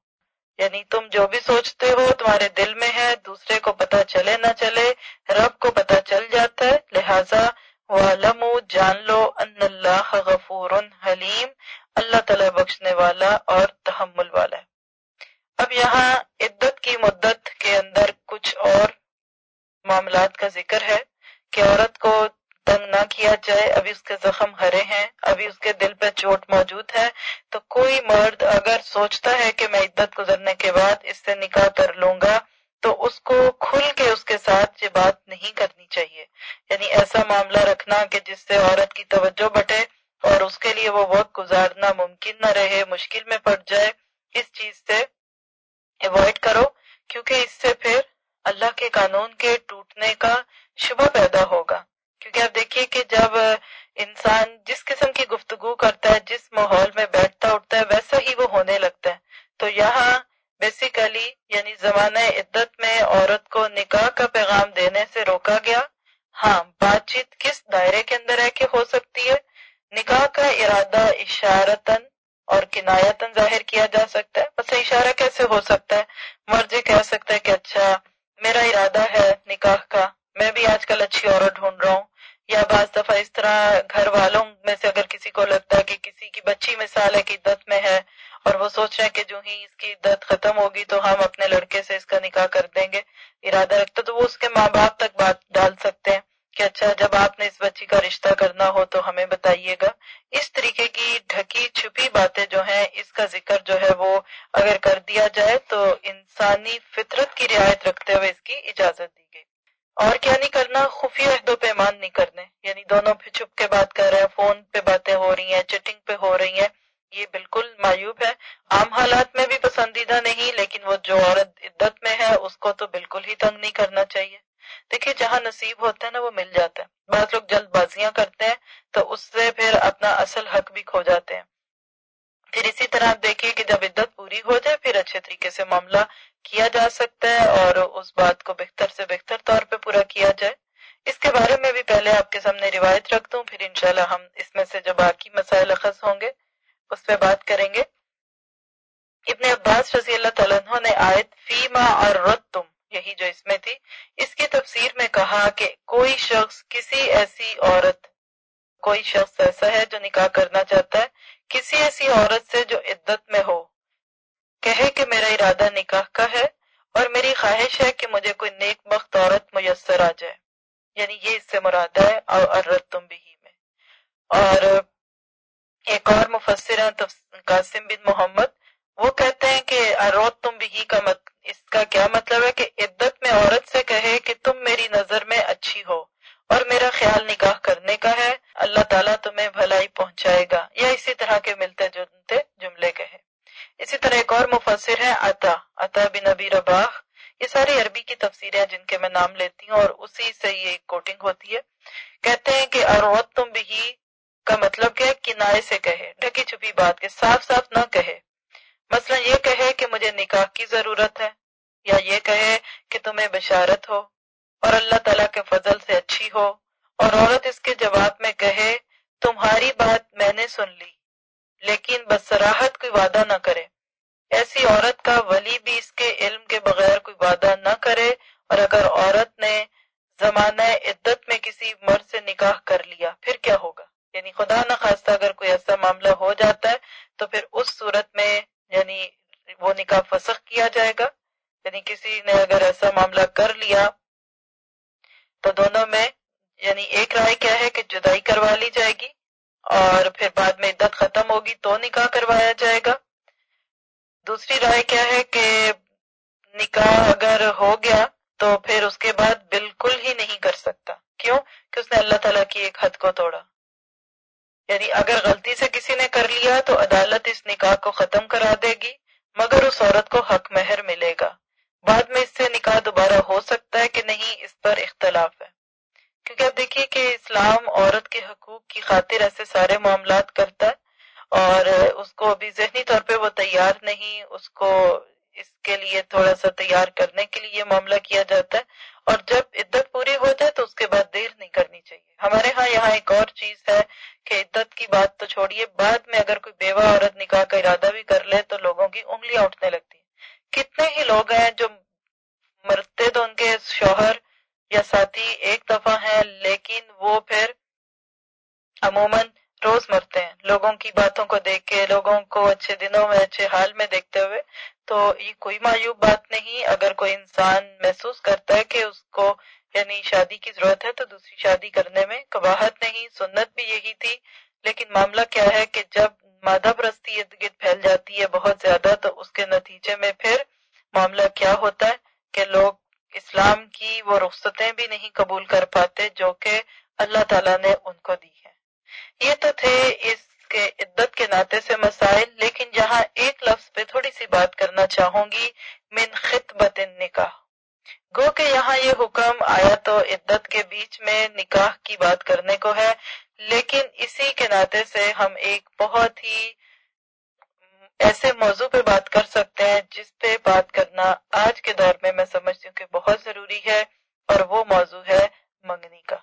یعنی تم جو بھی سوچتے ہو تمہارے دل میں ہے، دوسرے کو پتا چلے نہ چلے، رب کو پتا چل جاتا ہے۔ لہذا وَعْلَمُوا جان لو ان اللہ غفور حلیم۔ اللہ تعالی بخشنے والا اور تحمل والا ہے اب یہاں عدت کی مدت کے اندر کچھ اور معاملات کا ذکر ہے کہ عورت کو تنگ نہ کیا جائے، ابھی اس کے زخم ہرے ہیں، ابھی اس کے دل پہ چوٹ موجود ہے۔ تو کوئی مرد اگر سوچتا ہے کہ میں عدت گزرنے کے بعد اس سے نکاح کر لوں گا، تو اس کو کھل کے اس کے ساتھ یہ بات نہیں کرنی چاہیے۔ یعنی ایسا معاملہ رکھنا کہ جس سے عورت کی توجہ بٹے اور اس کے لیے وہ وقت گزارنا ممکن نہ رہے، مشکل میں پڑ جائے۔ اس چیز سے اوائڈ کرو، کیونکہ اس سے پھر اللہ کے قانون کے ٹوٹنے کا شبہ پیدا ہوگا۔ کیونکہ آپ دیکھیے کہ جب انسان جس قسم کی گفتگو کرتا ہے، جس ماحول میں بیٹھتا اٹھتا ہے، ویسا ہی وہ ہونے لگتا ہے۔ تو یہاں بیسیکلی یعنی زمانہ عدت میں عورت کو نکاح کا پیغام دینے سے روکا گیا۔ ہاں بات چیت کس دائرے کے اندر ہے کہ ہو سکتی ہے؟ نکاح کا ارادہ اشارتن اور کنایتن ظاہر کیا جا سکتا ہے۔ بس اشارہ کیسے ہو سکتا ہے؟ مرض کہہ سکتا ہے کہ اچھا میرا ارادہ ہے نکاح کا۔ میں بھی آج کل اچھی عورت ڈھونڈ رہا ہوں، یا بعض دفعہ اس طرح گھر والوں میں سے اگر کسی کو لگتا ہے کہ کسی کی بچی مثال ہے کہ عدت میں ہے اور وہ سوچ رہے ہیں کہ جو ہی اس کی عدت ختم ہوگی تو ہم اپنے لڑکے سے اس کا نکاح کر دیں گے، ارادہ رکھتا تو وہ اس کے ماں باپ تک بات ڈال سکتے ہیں کہ اچھا جب آپ نے اس بچی کا رشتہ کرنا ہو تو ہمیں بتائیے گا۔ اس طریقے کی ڈھکی چھپی باتیں جو ہیں، اس کا ذکر جو ہے وہ اگر کر دیا جائے تو انسانی فطرت کی رعایت رکھتے ہوئے اس کی اجازت دی اور کیا نہیں کرنا، خفیہ عہد و پیمان نہیں کرنے۔ یعنی دونوں پہ چھپ کے بات کر رہے ہیں، فون پہ باتیں ہو رہی ہیں، چیٹنگ پہ ہو رہی ہیں۔ یہ بالکل مایوب ہے۔ عام حالات میں بھی پسندیدہ نہیں، لیکن وہ جو عورت عدت میں ہے، اس کو تو بالکل ہی تنگ نہیں کرنا چاہیے۔ دیکھیے، جہاں نصیب ہوتا ہے نا، وہ مل جاتا ہے بعض لوگ جلد بازیاں کرتے ہیں، تو اس سے پھر اپنا اصل حق بھی کھو جاتے ہیں۔ پھر اسی طرح آپ دیکھیے کہ جب عدت پوری ہو جائے، پھر اچھے طریقے سے معاملہ کیا جا سکتا ہے اور اس بات کو بہتر سے بہتر طور پہ پورا کیا جائے؟ اس کے بارے میں بھی پہلے آپ کے سامنے روایت رکھ دوں، پھر انشاءاللہ ہم اس میں سے جو باقی مسائل اخذ ہوں گے، اس پہ بات کریں گے۔ ابن عباس رضی اللہ تعالیٰ عنہ نے آیت فیما اور رد تم یہی جو اس میں تھی، اس کی تفسیر میں کہا کہ کوئی شخص کسی ایسی عورت، کوئی شخص ایسا ہے جو نکاح کرنا چاہتا ہے، کسی ایسی عورت سے جو عدت میں ہو۔ کہے کہ میرا ارادہ نکاح کا ہے اور میری خواہش ہے کہ مجھے کوئی نیک بخت عورت میسر آ جائے۔ یعنی یہ اس سے مراد ہے اور تم بھی میں اور ایک اور مفسر ہیں قاسم بن محمد، وہ کہتے ہیں کہ اروت تم بھی کا مت، اس کا کیا مطلب ہے کہ عدت میں عورت سے کہے کہ تم میری نظر میں اچھی ہو اور میرا خیال نکاح کرنے کا ہے۔ اللہ تعالیٰ تمہیں بھلائی پہنچائے گا۔ یا اسی طرح کے ملتے جلتے جملے کہے۔ اسی طرح ایک اور مفسر ہے عطا عطا بن نبی رباح۔ یہ ساری عربی کی تفسیریں ہیں جن کے میں نام لیتی ہوں اور اسی سے یہ کوٹنگ ہوتی ہے۔ کہتے ہیں کہ اروت تم بھی کا مطلب کیا کنائے سے کہے، ڈھکی چھپی بات کے صاف صاف نہ کہے۔ مثلا یہ کہے کہ مجھے نکاح کی ضرورت ہے، یا یہ کہے کہ تمہیں بشارت ہو اور اللہ تعالیٰ کے فضل سے اچھی ہو۔ اور عورت اس کے جواب میں کہے، تمہاری بات میں نے سن لی۔ لیکن بسراہت کوئی وعدہ نہ کرے۔ ایسی عورت کا ولی بھی اس کے علم کے بغیر کوئی وعدہ نہ کرے اور اگر عورت نے زمانہ عدت میں کسی مرد سے نکاح کر لیا، پھر کیا ہوگا؟ یعنی خدا نہ خواستہ اگر کوئی ایسا معاملہ ہو جاتا ہے تو پھر اس صورت میں یعنی وہ نکاح فسخ کیا جائے گا؟ یعنی کسی نے اگر ایسا معاملہ کر لیا تو دونوں میں یعنی ایک رائے کیا ہے کہ جدائی کروا لی جائے گی؟ اور پھر بعد میں عدت ختم ہوگی تو نکاح کروایا جائے گا۔ دوسری رائے کیا ہے کہ نکاح اگر ہو گیا تو پھر اس کے بعد بالکل ہی نہیں کر سکتا۔ کیوں؟ کہ اس نے اللہ تعالیٰ کی ایک حد کو توڑا۔ یعنی اگر غلطی سے کسی نے کر لیا تو عدالت اس نکاح کو ختم کرا دے گی، مگر اس عورت کو حق مہر ملے گا۔ بعد میں اس سے نکاح دوبارہ ہو سکتا ہے کہ نہیں، اس پر اختلاف ہے۔ کیونکہ اب دیکھیے کہ اسلام عورت کے حقوق کی خاطر ایسے سارے معاملات کرتا ہے اور اس کو ابھی ذہنی طور پہ وہ تیار نہیں، اس کو اس کے لیے تھوڑا سا تیار کرنے کے لیے یہ معاملہ کیا جاتا ہے اور جب عدت پوری ہو جائے تو اس کے بعد دیر نہیں کرنی چاہیے۔ ہمارے ہاں یہاں ایک اور چیز ہے کہ عدت کی بات تو چھوڑیے، بعد میں اگر کوئی بیوہ عورت نکاح کا ارادہ بھی کر لے تو لوگوں کی انگلیاں اٹھنے لگتی ہیں۔ کتنے ہی لوگ ہیں جو مرتے تو ان کے شوہر یا ساتھی ایک دفعہ ہیں، لیکن وہ پھر عموماً روز مرتے ہیں۔ لوگوں کی باتوں کو دیکھ کے، لوگوں کو اچھے دنوں میں، اچھے حال میں دیکھتے ہوئے، تو یہ کوئی معیوب بات نہیں۔ اگر کوئی انسان محسوس کرتا ہے کہ اس کو یعنی شادی کی ضرورت ہے، تو دوسری شادی کرنے میں کباہت نہیں، سنت بھی یہی تھی۔ لیکن معاملہ کیا ہے کہ جب مادہ پرستی ارد گرد پھیل جاتی ہے بہت زیادہ، تو اس کے نتیجے میں پھر معاملہ کیا ہوتا ہے کہ لوگ اسلام کی وہ رخصتیں بھی نہیں قبول کر پاتے جو کہ اللہ تعالیٰ نے ان کو دی ہے یہ تو تھے اس کے عدت کے ناطے سے مسائل، لیکن جہاں ایک لفظ پہ تھوڑی سی بات کرنا چاہوں گی، من خطبت نکاح گو کہ یہاں یہ حکم آیا تو عدت کے بیچ میں نکاح کی بات کرنے کو ہے، لیکن اسی کے ناطے سے ہم ایک بہت ہی ایسے موضوع پہ بات کر سکتے ہیں جس پہ بات کے دور میں میں سمجھتی ہوں کہ بہت ضروری ہے اور وہ موضوع ہے منگنی کا۔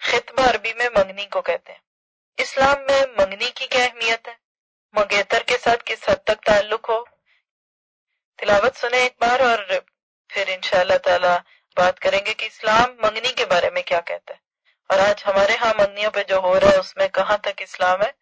خطبہ عربی میں منگنی کو کہتے ہیں۔ اسلام میں منگنی کی کیا اہمیت ہے؟ منگیتر کے ساتھ کس حد تک تعلق ہو؟ تلاوت سنیں ایک بار اور پھر انشاءاللہ تعالی بات کریں گے کہ اسلام منگنی کے بارے میں کیا کہتا ہے۔ اور آج ہمارے ہاں منگنیوں پہ جو ہو رہا ہے، اس میں کہاں تک اسلام ہے؟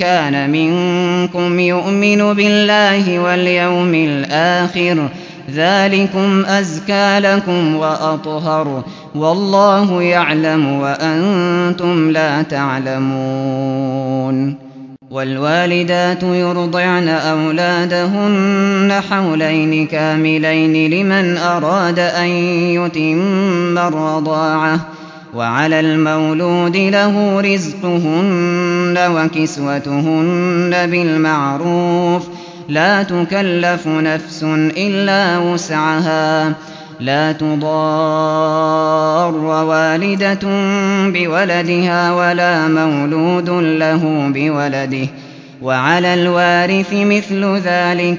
كان منكم يؤمن بالله واليوم الآخر ذلكم أزكى لكم وأطهر والله يعلم وأنتم لا تعلمون والوالدات يرضعن أولادهن حولين كاملين لمن أراد أن يتم الرضاعة وعلى المولود له رزقهن وكسوتهن بالمعروف. لا تكلف نفس إلا وسعها. لا تضار والدة بولدها ولا مولود له بولده. وعلى الوارث مثل ذلك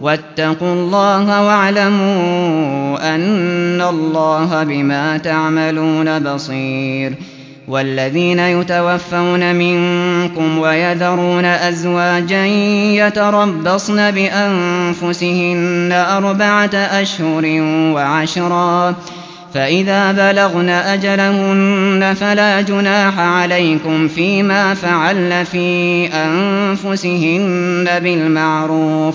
واتقوا الله واعلموا أن الله بما تعملون بصير. والذين يتوفون منكم ويذرون أزواجا يتربصن بأنفسهن أربعة أشهر وعشرا. فإذا بلغن أجلهن فلا جناح عليكم فيما فعلن في أنفسهن بالمعروف.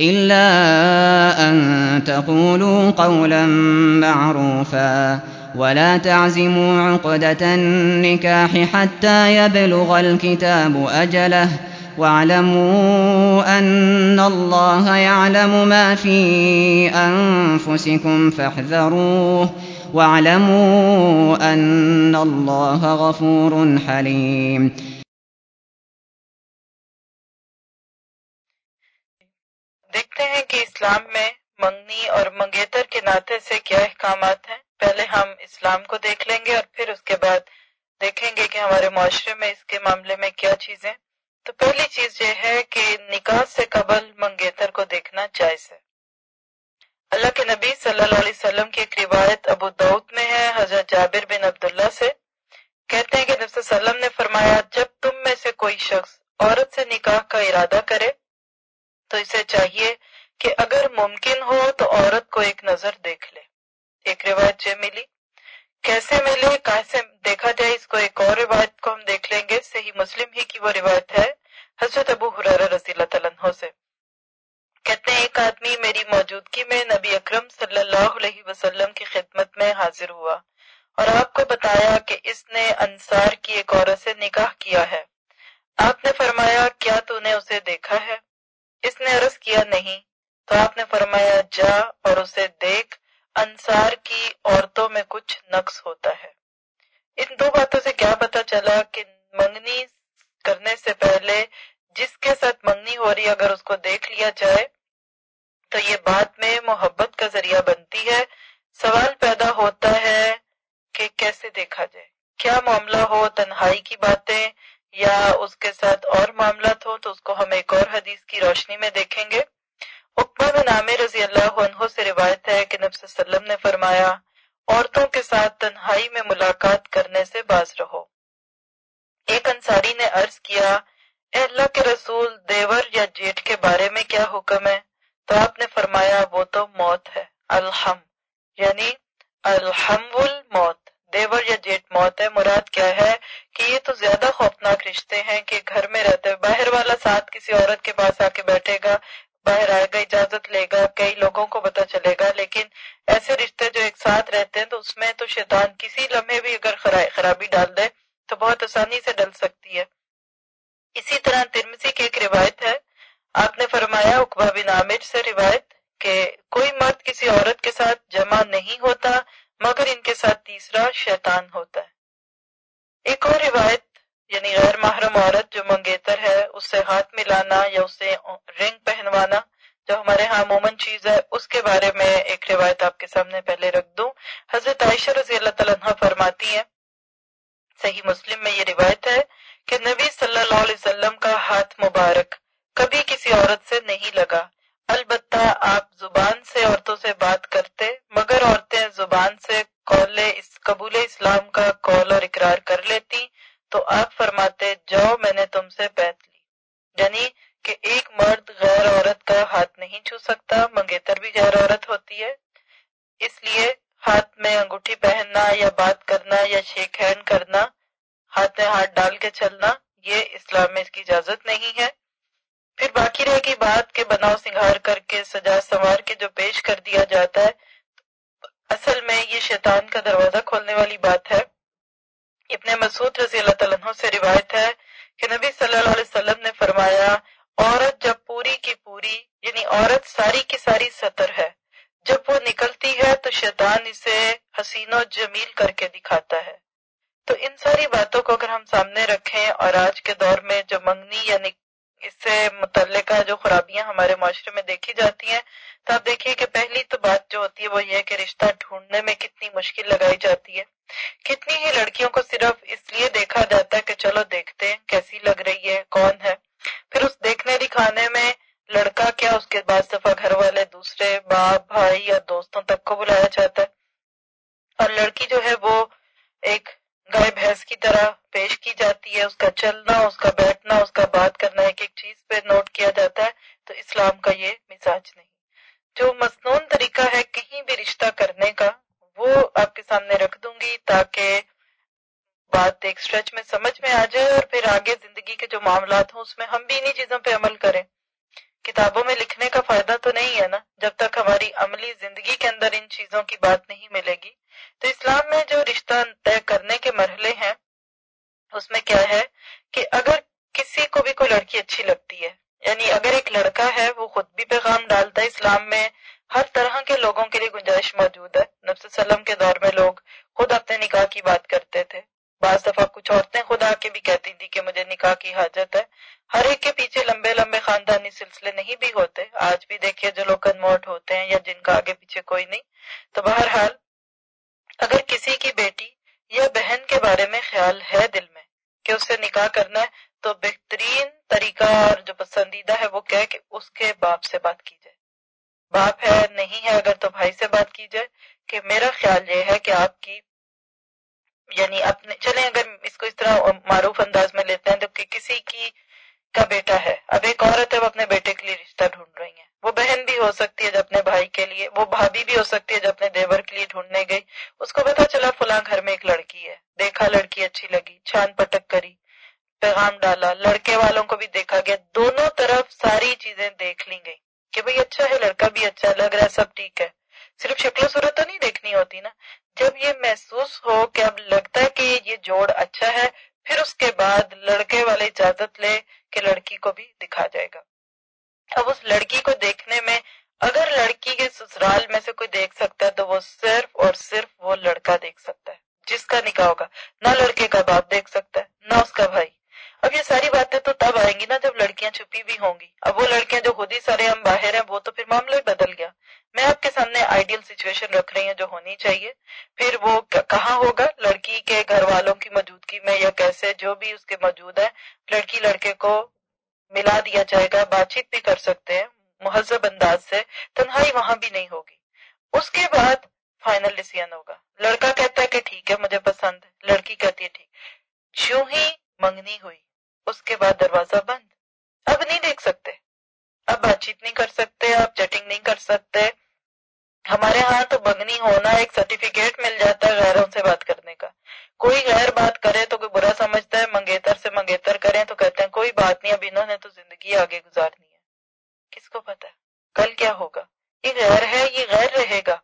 إلا أن تقولوا قولا معروفا. ولا تعزموا عقدة النكاح حتى يبلغ الكتاب أجله. واعلموا أن الله يعلم ما في أنفسكم فاحذروه. واعلموا أن الله غفور حليم. دیکھتے ہیں کہ اسلام میں منگنی اور منگیتر کے ناطے سے کیا احکامات ہیں۔ پہلے ہم اسلام کو دیکھ لیں گے اور پھر اس کے بعد دیکھیں گے کہ ہمارے معاشرے میں اس کے معاملے میں کیا چیزیں۔ تو پہلی چیز یہ ہے کہ نکاح سے قبل منگیتر کو دیکھنا جائز ہے۔ اللہ کے نبی صلی اللہ علیہ وسلم کی ایک روایت ابو دعود میں ہے، حضرت جابر بن عبداللہ سے۔ کہتے ہیں کہ نبی صلی اللہ علیہ وسلم نے فرمایا، جب تم میں سے کوئی شخص عورت سے نکاح کا ارادہ کرے تو اسے چاہیے کہ اگر ممکن ہو تو عورت کو ایک نظر دیکھ لے۔ ایک روایت یہ ملی، کیسے ملے، کیسے دیکھا جائے، اس کو ایک اور روایت کو ہم دیکھ لیں گے۔ صحیح مسلم ہی کی وہ روایت ہے، حضرت ابو حرار رضی اللہ تعالیٰ سے۔ کہتے ہیں، ایک آدمی میری موجودگی میں نبی اکرم صلی اللہ علیہ وسلم کی خدمت میں حاضر ہوا اور آپ کو بتایا کہ اس نے انصار کی ایک عورت سے نکاح کیا ہے۔ آپ نے فرمایا، کیا تو نے اسے دیکھا ہے؟ اس نے عرض کیا نہیں، تو آپ نے فرمایا، جا اور اسے دیکھ، انصار کی عورتوں میں کچھ نقص ہوتا ہے۔ ان دو باتوں سے کیا پتا چلا کہ منگنی کرنے سے پہلے جس کے ساتھ منگنی ہو رہی، اگر اس کو دیکھ لیا جائے، تو یہ بعد میں محبت کا ذریعہ بنتی ہے۔ سوال پیدا ہوتا ہے کہ کیسے دیکھا جائے؟ کیا معاملہ ہو؟ تنہائی کی باتیں یا اس کے ساتھ اور معاملات ہو تو اس کو ہم ایک اور حدیث کی روشنی میں دیکھیں گے۔ اقبا بن عامر رضی اللہ عنہ سے روایت ہے کہ نبی صلی اللہ علیہ وسلم نے فرمایا، عورتوں کے ساتھ تنہائی میں ملاقات کرنے سے باز رہو۔ ایک انصاری نے عرض کیا، اے اللہ کے رسول، دیور یا جیٹ کے بارے میں کیا حکم ہے؟ تو آپ نے فرمایا، وہ تو موت ہے، الحم یعنی الحم الموت دیور یا جیٹ موت ہے، مراد کیا ہے کہ یہ تو زیادہ خوفناک رشتے ہیں کہ گھر میں رہتے ہوئے باہر والا ساتھ کسی عورت کے پاس آ کے بیٹھے گا، باہر آئے گا اجازت لے گا، کئی لوگوں کو پتا چلے گا، لیکن ایسے رشتے جو ایک ساتھ رہتے ہیں تو اس میں تو شیطان کسی لمحے بھی اگر خرابی ڈال دے تو بہت آسانی سے ڈل سکتی ہے۔ اسی طرح ترمسی کی ایک روایت ہے، آپ نے فرمایا اقبا بن عامر سے روایت کہ کوئی مرد کسی عورت کے ساتھ جمع نہیں ہوتا مگر ان کے ساتھ تیسرا شیطان ہوتا ہے۔ ایک اور روایت یعنی غیر محرم عورت جو منگیتر ہے اس سے ہاتھ ملانا یا اسے رنگ پہنوانا، جو ہمارے ہاں عموماً چیز ہے، اس کے بارے میں ایک روایت آپ کے سامنے پہلے رکھ دوں۔ حضرت عائشہ رضی اللہ تعالیٰ فرماتی ہیں، صحیح مسلم میں یہ روایت ہے کہ نبی صلی اللہ علیہ وسلم کا ہاتھ مبارک کبھی کسی عورت سے نہیں لگا۔ البتہ آپ زبان سے عورتوں سے بات کرتے، مگر عورتیں زبان سے قول قبول اسلام کا قول اور اقرار کر لیتی، تو آپ فرماتے، جاؤ میں نے تم سے بیت لی۔ یعنی کہ ایک مرد غیر عورت کا ہاتھ نہیں چھو سکتا، منگیتر بھی غیر عورت ہوتی ہے۔ اس لیے ہاتھ میں انگوٹھی پہننا یا بات کرنا یا شیک ہینڈ کرنا، ہاتھ میں ہاتھ ڈال کے چلنا، یہ اسلام میں اس کی اجازت نہیں ہے۔ پھر باقی رہے گی بات کے بناؤ سنگھار کر کے، سجا سنوار کے جو پیش کر دیا جاتا ہے۔ اصل میں یہ شیطان کا دروازہ کھولنے والی بات ہے۔ ابن مسعود رضی اللہ تعالیٰ سے روایت ہے کہ نبی صلی اللہ علیہ وسلم نے فرمایا، عورت جب پوری کی پوری یعنی عورت ساری کی ساری سطر ہے۔ جب وہ نکلتی ہے تو شیطان اسے حسین و جمیل کر کے دکھاتا ہے۔ تو ان ساری باتوں کو اگر ہم سامنے رکھیں اور آج کے دور میں جو منگنی یا اس سے متعلقہ جو خرابیاں ہمارے معاشرے میں دیکھی جاتی ہیں، تو آپ دیکھیے کہ پہلی تو بات جو ہوتی ہے وہ یہ کہ رشتہ ڈھونڈنے میں کتنی مشکل لگائی جاتی ہے۔ کتنی ہی لڑکیوں کو صرف اس لیے دیکھا جاتا ہے کہ چلو دیکھتے ہیں کیسی لگ رہی ہے، کون ہے۔ پھر اس دیکھنے دکھانے میں لڑکا کیا اس کے بعد دفعہ گھر والے دوسرے باپ، بھائی یا دوستوں تک کو بلایا جاتا ہے۔ اور لڑکی جو ہے وہ ایک گائے بھینس کی طرح پیش کی جاتی ہے، اس کا چلنا، اس کا بیٹھنا، اس کا بات کرنا، ایک ایک چیز پہ نوٹ کیا جاتا ہے، تو اسلام کا یہ مزاج نہیں۔ جو مصنون طریقہ ہے کہیں بھی رشتہ کرنے کا، وہ آپ کے سامنے رکھ دوں گی تاکہ بات ایک اسٹریچ میں سمجھ میں آ جائے اور پھر آگے زندگی کے جو معاملات ہوں، اس میں ہم بھی انہیں چیزوں پہ عمل کریں۔ کتابوں میں لکھنے کا فائدہ تو نہیں ہے نا؟ جب تک ہماری عملی زندگی کے اندر ان چیزوں کی بات نہیں ملے گی۔ تو اسلام میں جو رشتہ کے مرحلے ہیں، اس میں کیا ہے کہ اگر کسی کو بھی کوئی لڑکی اچھی لگتی ہے یعنی اگر ایک لڑکا ہے، وہ خود بھی پیغام ڈالتا ہے، اسلام میں ہر طرح کے لوگوں کے لیے گنجائش موجود ہے۔ نبس وسلم کے دور میں لوگ خود اپنے نکاح کی بات کرتے تھے۔ بعض دفعہ کچھ عورتیں خود آ کے بھی کہتی تھی کہ مجھے نکاح کی حاجت ہے۔ ہر ایک کے پیچھے لمبے لمبے خاندانی سلسلے نہیں بھی ہوتے۔ آج بھی دیکھیے جو لوگ کنورٹ ہوتے ہیں یا جن کا آگے پیچھے کوئی نہیں۔ تو بہرحال اگر کسی کی بیٹی یا بہن کے بارے میں خیال ہے دل میں کہ اس سے نکاح کرنا ہے تو بہترین طریقہ اور جو پسندیدہ ہے وہ کہہ کہ اس کے باپ سے بات کی جائے۔ باپ ہے، نہیں ہے اگر تو بھائی سے بات کی جائے کہ میرا خیال یہ ہے کہ آپ کی یعنی اپنے، چلیں اگر اس کو اس طرح معروف انداز میں لیتے ہیں تو کہ کسی کی کا بیٹا ہے۔ اب ایک عورت ہے، وہ اپنے بیٹے کے لیے رشتہ ڈھونڈ رہی ہے وہ بہن بھی ہو سکتی ہے جو اپنے بھائی کے لیے، وہ بھابھی بھی ہو سکتی ہے جو اپنے دیور کے لیے ڈھونڈنے گئی۔ اس کو پتا چلا فلاں گھر میں ایک لڑکی ہے۔ دیکھا لڑکی اچھی لگی، چھان پٹک کری، پیغام ڈالا۔ لڑکے والوں کو بھی دیکھا گیا۔ دونوں طرف ساری چیزیں دیکھ لی گئی کہ بھئی اچھا ہے، لڑکا بھی اچھا لگ رہا ہے سب ٹھیک ہے۔ صرف شکل و صورت تو نہیں دیکھنی ہوتی نا۔ جب یہ محسوس ہو کہ اب لگتا ہے کہ یہ جوڑ اچھا ہے، پھر اس کے بعد لڑکے والے اجازت لے کہ لڑکی کو بھی دکھا جائے گا۔ اب اس لڑکی کو دیکھنے میں، اگر لڑکی کے سسرال میں سے کوئی دیکھ سکتا ہے، تو وہ صرف اور صرف وہ لڑکا دیکھ سکتا ہے، جس کا نکاح ہوگا۔ نہ لڑکے کا باپ دیکھ سکتا ہے، نہ اس کا بھائی۔ اب یہ ساری باتیں تو تب آئیں گی نا جب لڑکیاں چھپی بھی ہوں گی۔ اب وہ لڑکیاں جو خود ہی سارے ہم باہر ہیں، وہ تو پھر معاملہ ہی بدل گیا۔ میں آپ کے سامنے آئیڈیل سچویشن رکھ رہی ہوں جو ہونی چاہیے۔ پھر وہ کہاں ہوگا؟ لڑکی کے گھر والوں کی موجودگی میں یا کیسے؟ جو بھی اس کے موجود ہے لڑکی لڑکے کو ملا دیا جائے گا، بات چیت بھی کر سکتے ہیں، مہذب انداز سے، تنہائی وہاں بھی نہیں ہوگی۔ اس کے بعد فائنل ڈسیزن ہوگا۔ لڑکا کہتا ہے کہ ٹھیک ہے، مجھے پسند ہے۔ لڑکی کہتی ہے ٹھیک۔ جو ہی منگنی ہوئی اس کے بعد دروازہ بند۔ اب نہیں دیکھ سکتے۔ اب بات چیت نہیں کر سکتے آپ چیٹنگ نہیں کر سکتے۔ ہمارے ہاں تو بگنی ہونا ایک سرٹیفکیٹ مل جاتا ہے غیروں سے بات کرنے کا۔ کوئی غیر بات کرے تو کوئی برا سمجھتا ہے، منگیتر سے منگیتر کریں تو کہتے ہیں، کوئی بات نہیں، اب انہوں نے تو زندگی آگے گزارنی ہے۔ کس کو پتا کل کیا ہوگا؟ یہ غیر ہے، یہ غیر رہے گا۔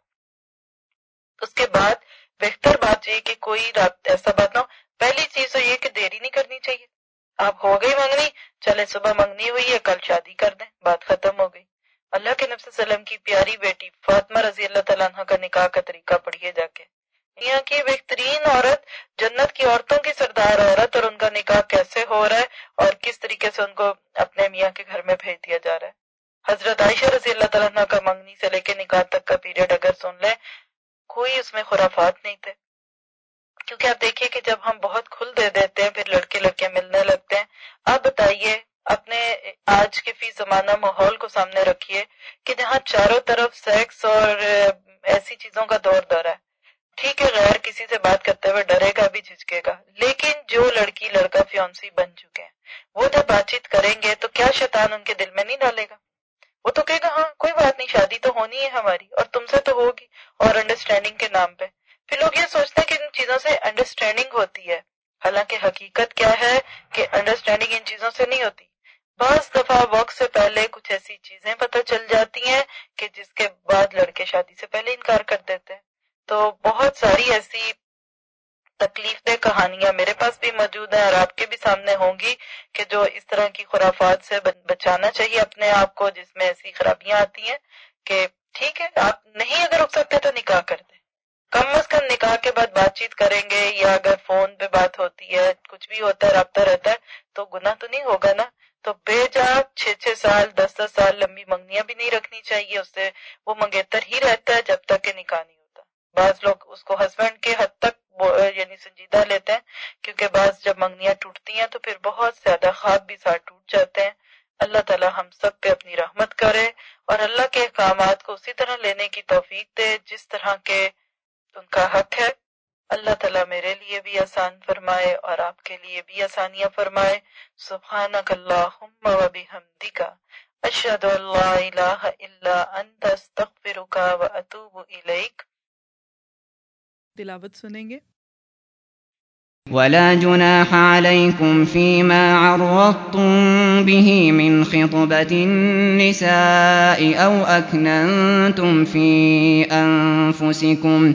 اس کے بعد بہتر بات یہ کہ کوئی ایسا بات نہ ہو۔ پہلی چیز تو یہ کہ دیری نہیں کرنی چاہیے۔ آپ ہو گئی منگنی چلے صبح منگنی ہوئی ہے، کل شادی کر دیں، بات ختم ہو گئی۔ اللہ کے نفس وسلم کی پیاری بیٹی فاطمہ رضی اللہ تعالیٰ عنہ کا نکاح کا طریقہ پڑھیے جا کے۔ دنیا کی بہترین عورت، جنت کی عورتوں کی سردار عورت، اور ان کا نکاح کیسے ہو رہا ہے، اور کس طریقے سے ان کو اپنے میاں کے گھر میں بھیج دیا جا رہا ہے۔ حضرت عائشہ رضی اللہ تعالیٰ عنہ کا منگنی سے لے کے نکاح تک کا پیریڈ اگر سن لیں، کوئی اس میں خرافات نہیں تھے۔ کیونکہ آپ دیکھیے کہ جب ہم بہت کھل دے دیتے ہیں، پھر لڑکے لڑکیاں ملنے لگتے ہیں۔ آپ بتائیے، اپنے آج کے فی زمانہ ماحول کو سامنے رکھیے کہ جہاں چاروں طرف سیکس اور ایسی چیزوں کا دور دور ہے۔ ٹھیک ہے، غیر کسی سے بات کرتے ہوئے ڈرے گا بھی، جھجکے گا۔ لیکن جو لڑکی، لڑکا فیونسی بن چکے ہیں، وہ جب بات چیت کریں گے تو کیا شیطان ان کے دل میں نہیں ڈالے گا؟ وہ تو کہے گا ہاں کوئی بات نہیں، شادی تو ہونی ہے ہماری اور تم سے تو ہوگی اور انڈرسٹینڈنگ کے نام پہ۔ پھر لوگ یہ سوچتے ہیں کہ ان چیزوں سے انڈرسٹینڈنگ ہوتی ہے۔ حالانکہ حقیقت کیا ہے کہ انڈرسٹینڈنگ ان چیزوں سے نہیں ہوتی۔ بعض دفعہ وقت سے پہلے کچھ ایسی چیزیں پتہ چل جاتی ہیں کہ جس کے بعد لڑکے شادی سے پہلے انکار کر دیتے ہیں۔ تو بہت ساری ایسی تکلیف دہ کہانیاں میرے پاس بھی موجود ہیں اور آپ کے بھی سامنے ہوں گی کہ جو اس طرح کی خرافات سے بچانا چاہیے اپنے آپ کو، جس میں ایسی خرابیاں آتی ہیں کہ ٹھیک ہے، آپ نہیں اگر رک سکتے تو نکاح کر دیں۔ کم از کم نکاح کے بعد بات چیت کریں گے یا اگر فون پہ بات ہوتی ہے، کچھ بھی ہوتا ہے، رابطہ رہتا ہے، تو گناہ تو نہیں ہوگا نا؟ تو بے جا چھ چھ سال، دس دس سال لمبی منگنیاں بھی نہیں رکھنی چاہیے اس سے۔ وہ منگیتر ہی رہتا ہے جب تک کہ نکاح نہیں ہوتا۔ بعض لوگ اس کو ہسبینڈ کے حد تک یعنی سنجیدہ لیتے ہیں، کیونکہ بعض جب منگنیاں ٹوٹتی ہیں تو پھر بہت زیادہ خواب بھی ساتھ ٹوٹ جاتے ہیں۔ اللہ تعالی ہم سب پہ اپنی رحمت کرے اور اللہ کے احکامات کو اسی طرح لینے کی توفیق دے، جس طرح کے ان کا حق ہے اللہ تعالیٰ میرے لیے بھی آسان فرمائے اور آپ کے لیے بھی آسانیاں فرمائے سبحانک اللہم و بحمدکا اشہد اللہ الہ الا انت استغفرکا و اتوب الیک تلاوت سنیں گے ولا جناح عليكم فيما عرضتم به من خطبة النساء أو أكننتم في أنفسكم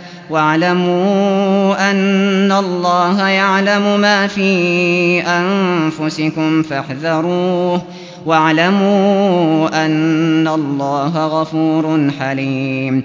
واعلموا أن الله يعلم ما في أنفسكم فاحذروه واعلموا أن الله غفور حليم